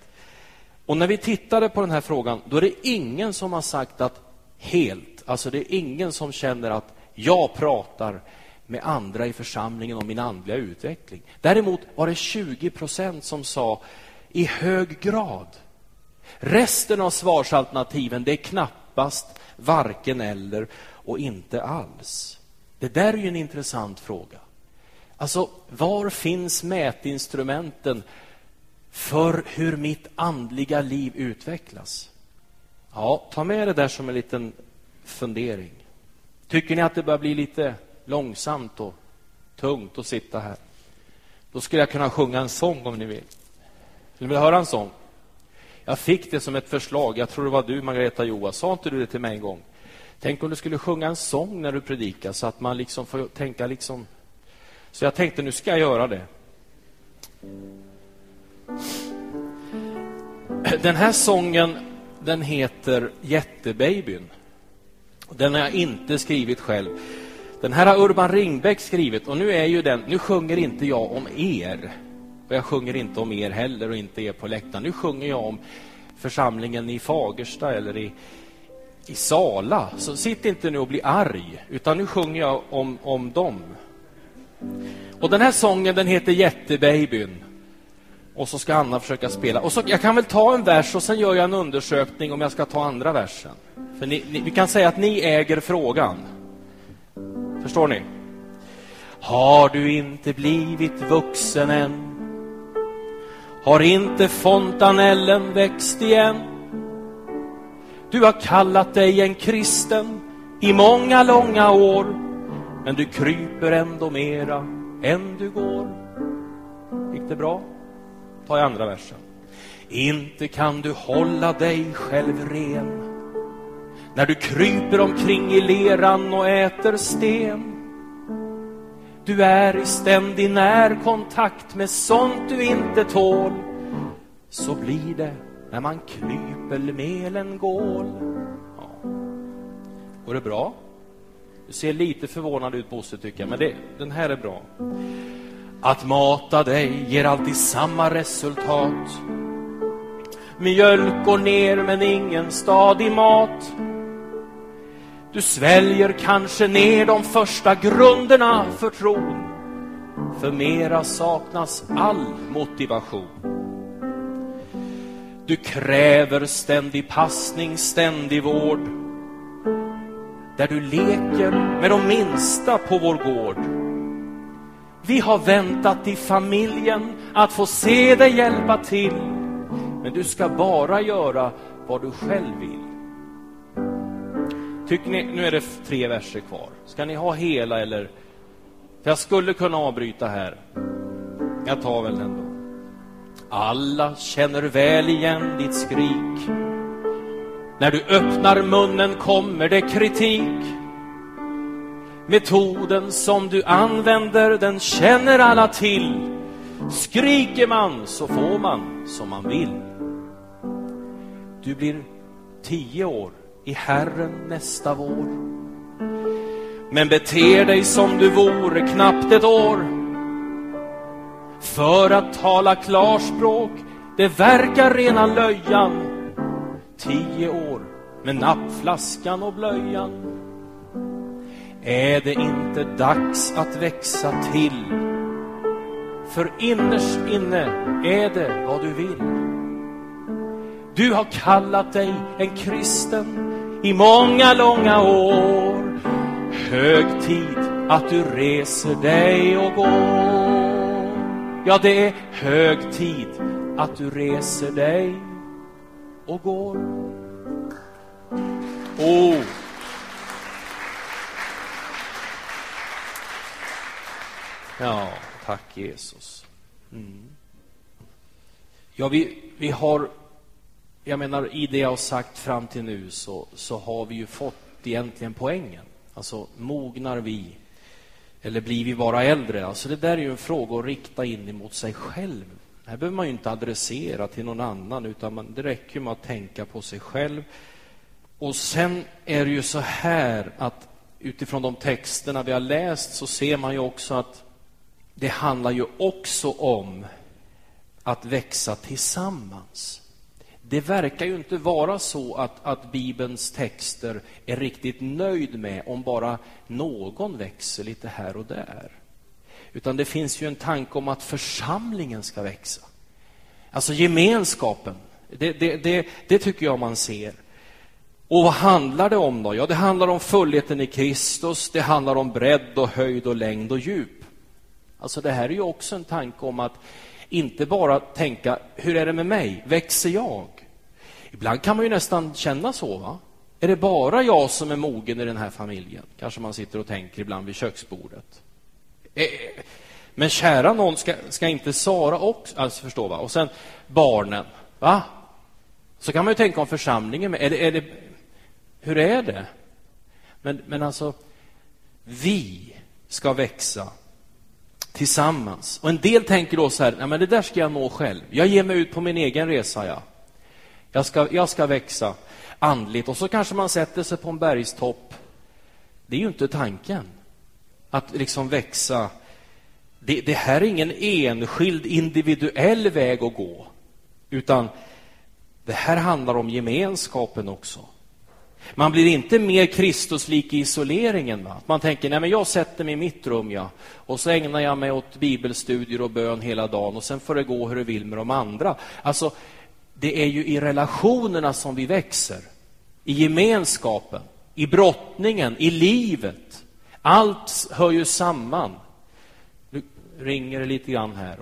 Och när vi tittade på den här frågan, då är det ingen som har sagt att helt, alltså det är ingen som känner att jag pratar med andra i församlingen om min andliga utveckling. Däremot var det 20 procent som sa i hög grad. Resten av svarsalternativen det är knappast, varken eller och inte alls. Det där är ju en intressant fråga. Alltså, var finns mätinstrumenten för hur mitt andliga liv utvecklas? Ja, ta med det där som en liten fundering. Tycker ni att det börjar bli lite långsamt och tungt att sitta här? Då skulle jag kunna sjunga en sång om ni vill. Vill ni höra en sång? Jag fick det som ett förslag. Jag tror det var du, Margareta Joa. Sa inte du det till mig en gång? Tänk om du skulle sjunga en sång när du predikar så att man liksom får tänka liksom... Så jag tänkte, nu ska jag göra det. Den här sången, den heter Jättebabyn. Den har jag inte skrivit själv. Den här har Urban Ringbäck skrivit och nu är ju den, nu sjunger inte jag om er. Och jag sjunger inte om er heller och inte er på läktaren. Nu sjunger jag om församlingen i Fagersta eller i, i Sala. Så sitt inte nu och bli arg, utan nu sjunger jag om, om dem. Och den här sången den heter Jättebabyn. Och så ska Anna försöka spela. Och så, jag kan väl ta en vers och sen gör jag en undersökning om jag ska ta andra versen. För ni, ni, vi kan säga att ni äger frågan. Förstår ni? Har du inte blivit vuxen än? Har inte fontanellen växt igen? Du har kallat dig en kristen i många långa år men du kryper ändå mera än du går. Gick det bra? Ta i andra versen. Inte kan du hålla dig själv ren när du kryper omkring i leran och äter sten. Du är i ständig närkontakt med sånt du inte tål. Så blir det när man kryper med en gål. Ja. Går det bra? Du ser lite förvånad ut, Bosse, tycker jag, men det, den här är bra. Att mata dig ger alltid samma resultat. Mjölk går ner, men ingen stadig mat. Du sväljer kanske ner de första grunderna för tron. För mera saknas all motivation. Du kräver ständig passning, ständig vård. Där du leker med de minsta på vår gård. Vi har väntat i familjen att få se dig hjälpa till. Men du ska bara göra vad du själv vill. Tycker ni, nu är det tre verser kvar. Ska ni ha hela eller? För jag skulle kunna avbryta här. Jag tar väl den då. Alla känner väl igen ditt skrik. När du öppnar munnen kommer det kritik. Metoden som du använder, den känner alla till. Skriker man så får man som man vill. Du blir tio år i Herren nästa vår. Men beter dig som du vore knappt ett år. För att tala klarspråk, det verkar rena löjan. Tio år med nappflaskan och blöjan. Är det inte dags att växa till? För innerst inne är det vad du vill. Du har kallat dig en kristen i många långa år. Hög tid att du reser dig och går. Ja, det är hög tid att du reser dig och går. Oh. Ja, tack Jesus. Mm. Ja, vi, vi har, jag menar i det jag har sagt fram till nu så, så har vi ju fått egentligen poängen. Alltså, mognar vi eller blir vi bara äldre? Alltså det där är ju en fråga att rikta in emot sig själv. Det här behöver man ju inte adressera till någon annan, utan man, det räcker med att tänka på sig själv. Och sen är det ju så här att utifrån de texterna vi har läst så ser man ju också att det handlar ju också om att växa tillsammans. Det verkar ju inte vara så att, att Bibelns texter är riktigt nöjd med om bara någon växer lite här och där. Utan det finns ju en tanke om att församlingen ska växa. Alltså gemenskapen. Det, det, det, det tycker jag man ser. Och vad handlar det om då? Ja, det handlar om fullheten i Kristus. Det handlar om bredd och höjd och längd och djup. Alltså det här är ju också en tanke om att inte bara tänka, hur är det med mig? Växer jag? Ibland kan man ju nästan känna så. Va? Är det bara jag som är mogen i den här familjen? Kanske man sitter och tänker ibland vid köksbordet. Eh, men kära någon, ska, ska inte Sara också... Alltså förstå, va? Och sen barnen. Va? Så kan man ju tänka om församlingen. Är det, är det, hur är det? Men, men alltså, vi ska växa tillsammans. Och en del tänker då så här, nej men det där ska jag nå själv. Jag ger mig ut på min egen resa, ja. Jag ska, jag ska växa andligt. Och så kanske man sätter sig på en bergstopp. Det är ju inte tanken. Att liksom växa. Det, det här är ingen enskild individuell väg att gå. Utan det här handlar om gemenskapen också. Man blir inte mer Kristuslik i isoleringen. Va? Man tänker, nej men jag sätter mig i mitt rum, ja. och så ägnar jag mig åt bibelstudier och bön hela dagen och sen får det gå hur det vill med de andra. Alltså, det är ju i relationerna som vi växer. I gemenskapen, i brottningen, i livet. Allt hör ju samman. Nu ringer det lite grann här.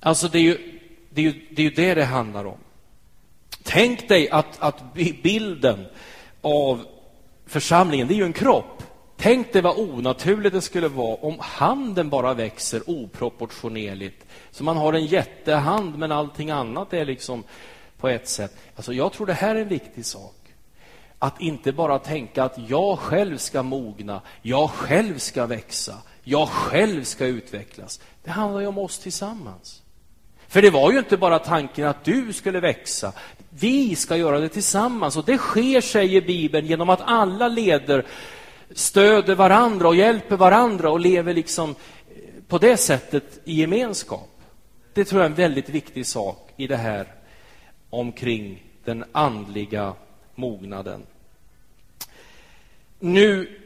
Alltså, det är ju det, är ju, det, är ju det det handlar om. Tänk dig att, att bilden av församlingen, det är ju en kropp. Tänk dig vad onaturligt det skulle vara om handen bara växer oproportionerligt. Så man har en jättehand, men allting annat är liksom på ett sätt. Alltså jag tror det här är en viktig sak. Att inte bara tänka att jag själv ska mogna, jag själv ska växa, jag själv ska utvecklas. Det handlar ju om oss tillsammans. För det var ju inte bara tanken att du skulle växa. Vi ska göra det tillsammans och det sker, säger Bibeln, genom att alla leder stöder varandra och hjälper varandra och lever liksom eh, på det sättet i gemenskap. Det tror jag är en väldigt viktig sak i det här omkring den andliga mognaden. Nu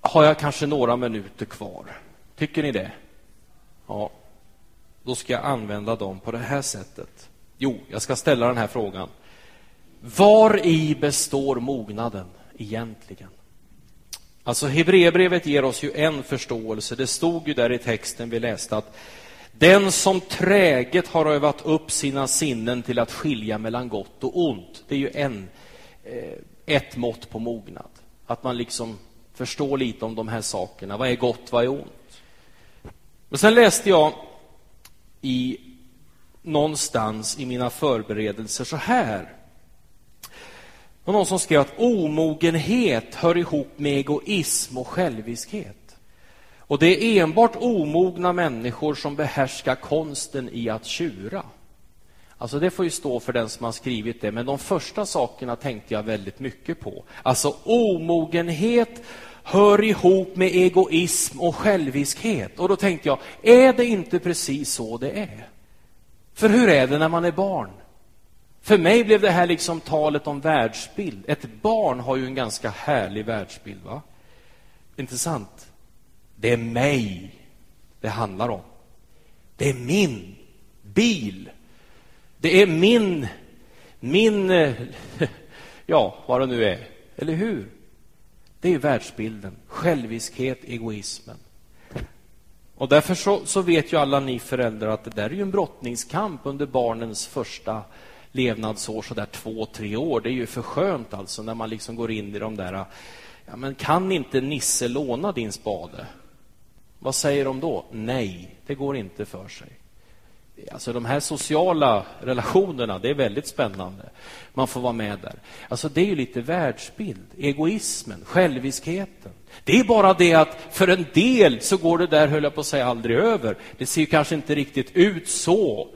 har jag kanske några minuter kvar. Tycker ni det? Ja, då ska jag använda dem på det här sättet. Jo, jag ska ställa den här frågan. Var i består mognaden egentligen? Alltså Hebreerbrevet ger oss ju en förståelse. Det stod ju där i texten vi läste att den som träget har övat upp sina sinnen till att skilja mellan gott och ont. Det är ju en, eh, ett mått på mognad. Att man liksom förstår lite om de här sakerna. Vad är gott, vad är ont? Men sen läste jag i någonstans i mina förberedelser så här. Och någon som skrev att omogenhet hör ihop med egoism och själviskhet. Och det är enbart omogna människor som behärskar konsten i att tjura. Alltså det får ju stå för den som har skrivit det, men de första sakerna tänkte jag väldigt mycket på. Alltså omogenhet hör ihop med egoism och själviskhet. Och då tänkte jag, är det inte precis så det är? För hur är det när man är barn? För mig blev det här liksom talet om världsbild. Ett barn har ju en ganska härlig världsbild, va? Inte sant? Det är mig det handlar om. Det är min bil. Det är min, min, ja, vad det nu är. Eller hur? Det är världsbilden, själviskhet, egoismen. Och därför så, så, vet ju alla ni föräldrar att det där är ju en brottningskamp under barnens första levnadsår, så där två, tre år. Det är ju för skönt alltså när man liksom går in i de där, ja men kan inte Nisse låna din spade? Vad säger de då? Nej, det går inte för sig. Alltså de här sociala relationerna, det är väldigt spännande. Man får vara med där. Alltså det är ju lite världsbild, egoismen, själviskheten. Det är bara det att för en del så går det där, höll jag på att säga, aldrig över. Det ser ju kanske inte riktigt ut så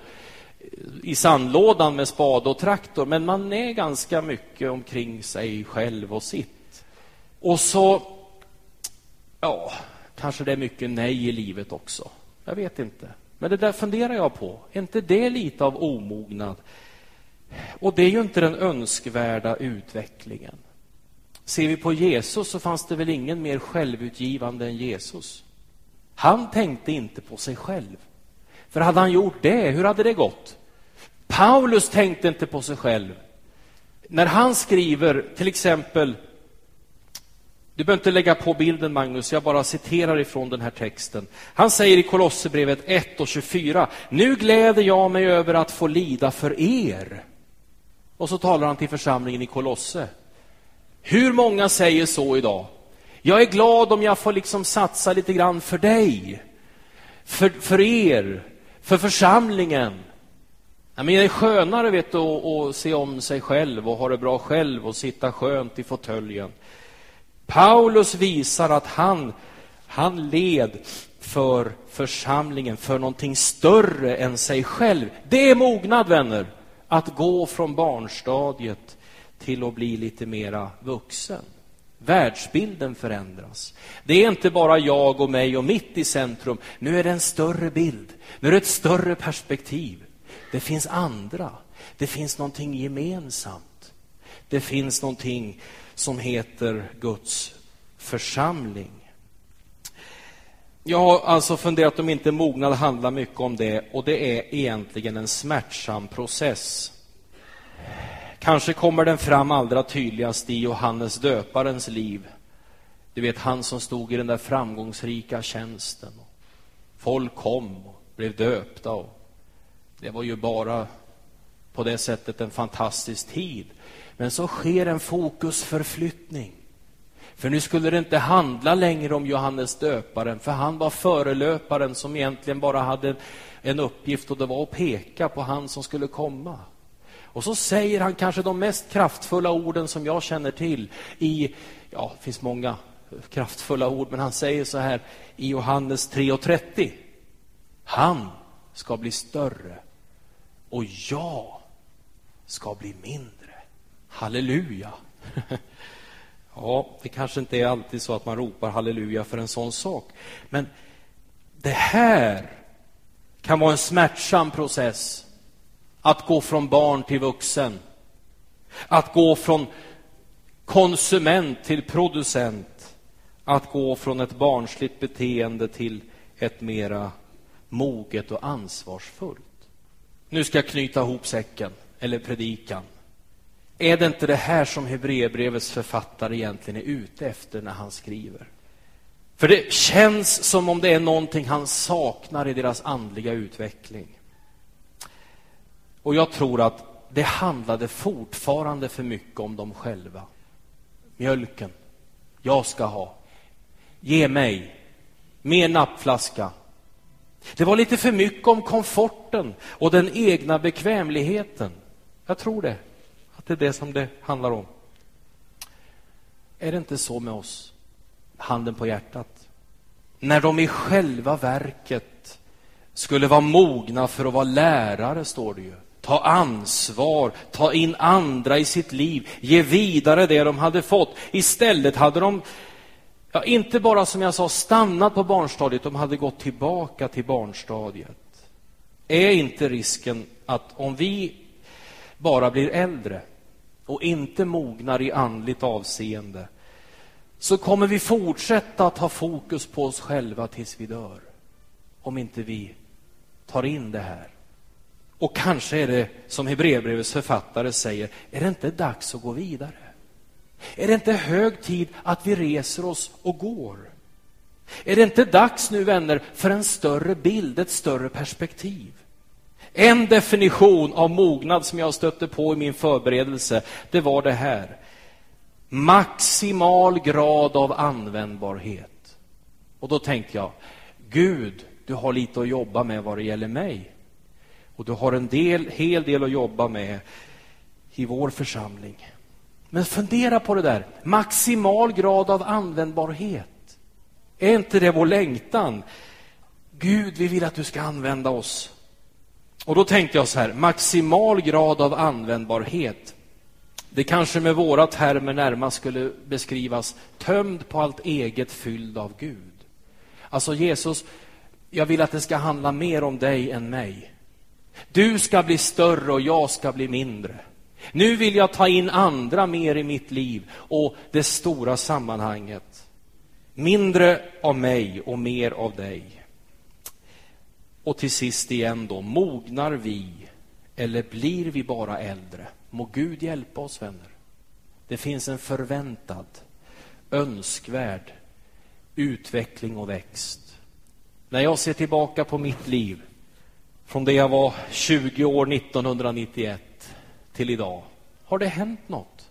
i sandlådan med spade och traktor, men man är ganska mycket omkring sig själv och sitt. Och så, ja, kanske det är mycket nej i livet också. Jag vet inte. Men det där funderar jag på. Är inte det lite av omognad? Och det är ju inte den önskvärda utvecklingen. Ser vi på Jesus så fanns det väl ingen mer självutgivande än Jesus. Han tänkte inte på sig själv. För hade han gjort det, hur hade det gått? Paulus tänkte inte på sig själv. När han skriver till exempel du behöver inte lägga på bilden, Magnus, jag bara citerar ifrån den här texten. Han säger i Kolosserbrevet 1 och 24, nu gläder jag mig över att få lida för er. Och så talar han till församlingen i Kolosse. Hur många säger så idag? Jag är glad om jag får liksom satsa lite grann för dig, för, för er, för församlingen. Ja, men det är skönare vet du, att, att se om sig själv och ha det bra själv och sitta skönt i fåtöljen. Paulus visar att han, han led för församlingen, för någonting större än sig själv. Det är mognad, vänner, att gå från barnstadiet till att bli lite mera vuxen. Världsbilden förändras. Det är inte bara jag och mig och mitt i centrum. Nu är det en större bild. Nu är det ett större perspektiv. Det finns andra. Det finns någonting gemensamt. Det finns någonting som heter Guds församling. Jag har alltså funderat om inte mognad handlar mycket om det och det är egentligen en smärtsam process. Kanske kommer den fram allra tydligast i Johannes döparens liv. Du vet, han som stod i den där framgångsrika tjänsten. Folk kom och blev döpta. Och det var ju bara på det sättet en fantastisk tid. Men så sker en fokusförflyttning. För nu skulle det inte handla längre om Johannes döparen, för han var förelöparen som egentligen bara hade en uppgift och det var att peka på han som skulle komma. Och så säger han kanske de mest kraftfulla orden som jag känner till i, ja, det finns många kraftfulla ord, men han säger så här i Johannes 3.30. Han ska bli större och jag ska bli mindre. Halleluja! Ja, det kanske inte är alltid så att man ropar halleluja för en sån sak. Men det här kan vara en smärtsam process. Att gå från barn till vuxen. Att gå från konsument till producent, att gå från ett barnsligt beteende till ett mera moget och ansvarsfullt. Nu ska jag knyta ihop säcken, eller predikan. Är det inte det här som Hebreerbrevets författare egentligen är ute efter när han skriver? För det känns som om det är någonting han saknar i deras andliga utveckling. Och jag tror att det handlade fortfarande för mycket om dem själva. Mjölken. Jag ska ha. Ge mig. Mer nappflaska. Det var lite för mycket om komforten och den egna bekvämligheten. Jag tror det. Att det är det som det handlar om. Är det inte så med oss? Handen på hjärtat. När de i själva verket skulle vara mogna för att vara lärare, står det ju. Ta ansvar, ta in andra i sitt liv, ge vidare det de hade fått. Istället hade de, ja, inte bara som jag sa, stannat på barnstadiet, de hade gått tillbaka till barnstadiet. Är inte risken att om vi bara blir äldre och inte mognar i andligt avseende så kommer vi fortsätta att ha fokus på oss själva tills vi dör. Om inte vi tar in det här. Och kanske är det som Hebreerbrevets författare säger, är det inte dags att gå vidare? Är det inte hög tid att vi reser oss och går? Är det inte dags nu, vänner, för en större bild, ett större perspektiv? En definition av mognad som jag stötte på i min förberedelse, det var det här. Maximal grad av användbarhet. Och då tänkte jag, Gud, du har lite att jobba med vad det gäller mig. Och du har en del, hel del att jobba med i vår församling. Men fundera på det där, maximal grad av användbarhet. Är inte det vår längtan? Gud, vi vill att du ska använda oss. Och då tänkte jag så här, maximal grad av användbarhet. Det kanske med våra termer närmast skulle beskrivas tömd på allt eget fylld av Gud. Alltså Jesus, jag vill att det ska handla mer om dig än mig. Du ska bli större och jag ska bli mindre. Nu vill jag ta in andra mer i mitt liv och det stora sammanhanget. Mindre av mig och mer av dig. Och till sist igen då, mognar vi eller blir vi bara äldre? Må Gud hjälpa oss, vänner. Det finns en förväntad, önskvärd utveckling och växt. När jag ser tillbaka på mitt liv från det jag var 20 år 1991 till idag, har det hänt något?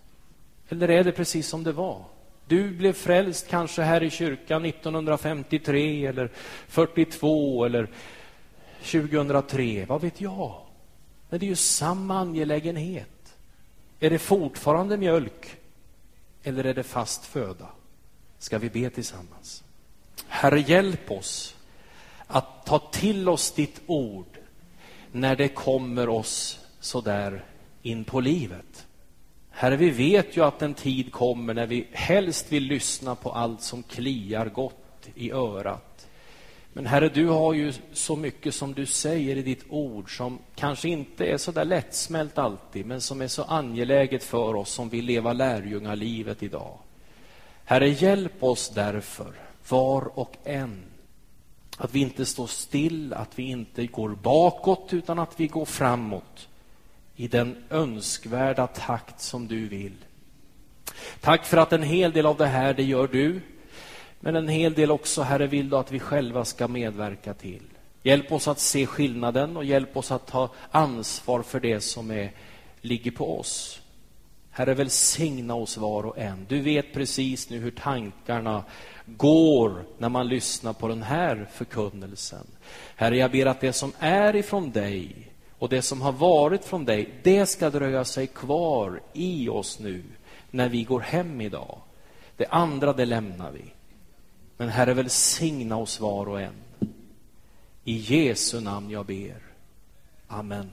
Eller är det precis som det var? Du blev frälst kanske här i kyrkan 1953 eller 42 eller 2003, vad vet jag? Men det är ju samma angelägenhet. Är det fortfarande mjölk eller är det fast föda? Ska vi be tillsammans? Herre, hjälp oss att ta till oss ditt ord när det kommer oss så där in på livet. Herre, vi vet ju att en tid kommer när vi helst vill lyssna på allt som kliar gott i örat. Men Herre, du har ju så mycket som du säger i ditt ord som kanske inte är så där lättsmält alltid, men som är så angeläget för oss som vill leva lärjungalivet idag. Herre, hjälp oss därför, var och en, att vi inte står still, att vi inte går bakåt, utan att vi går framåt i den önskvärda takt som du vill. Tack för att en hel del av det här, det gör du. Men en hel del också, Herre, vill du att vi själva ska medverka till. Hjälp oss att se skillnaden och hjälp oss att ta ansvar för det som är, ligger på oss. Herre, välsigna oss var och en. Du vet precis nu hur tankarna går när man lyssnar på den här förkunnelsen. Herre, jag ber att det som är ifrån dig och det som har varit från dig, det ska dröja sig kvar i oss nu när vi går hem idag. Det andra, det lämnar vi. Men Herre, välsigna oss var och en. I Jesu namn jag ber. Amen.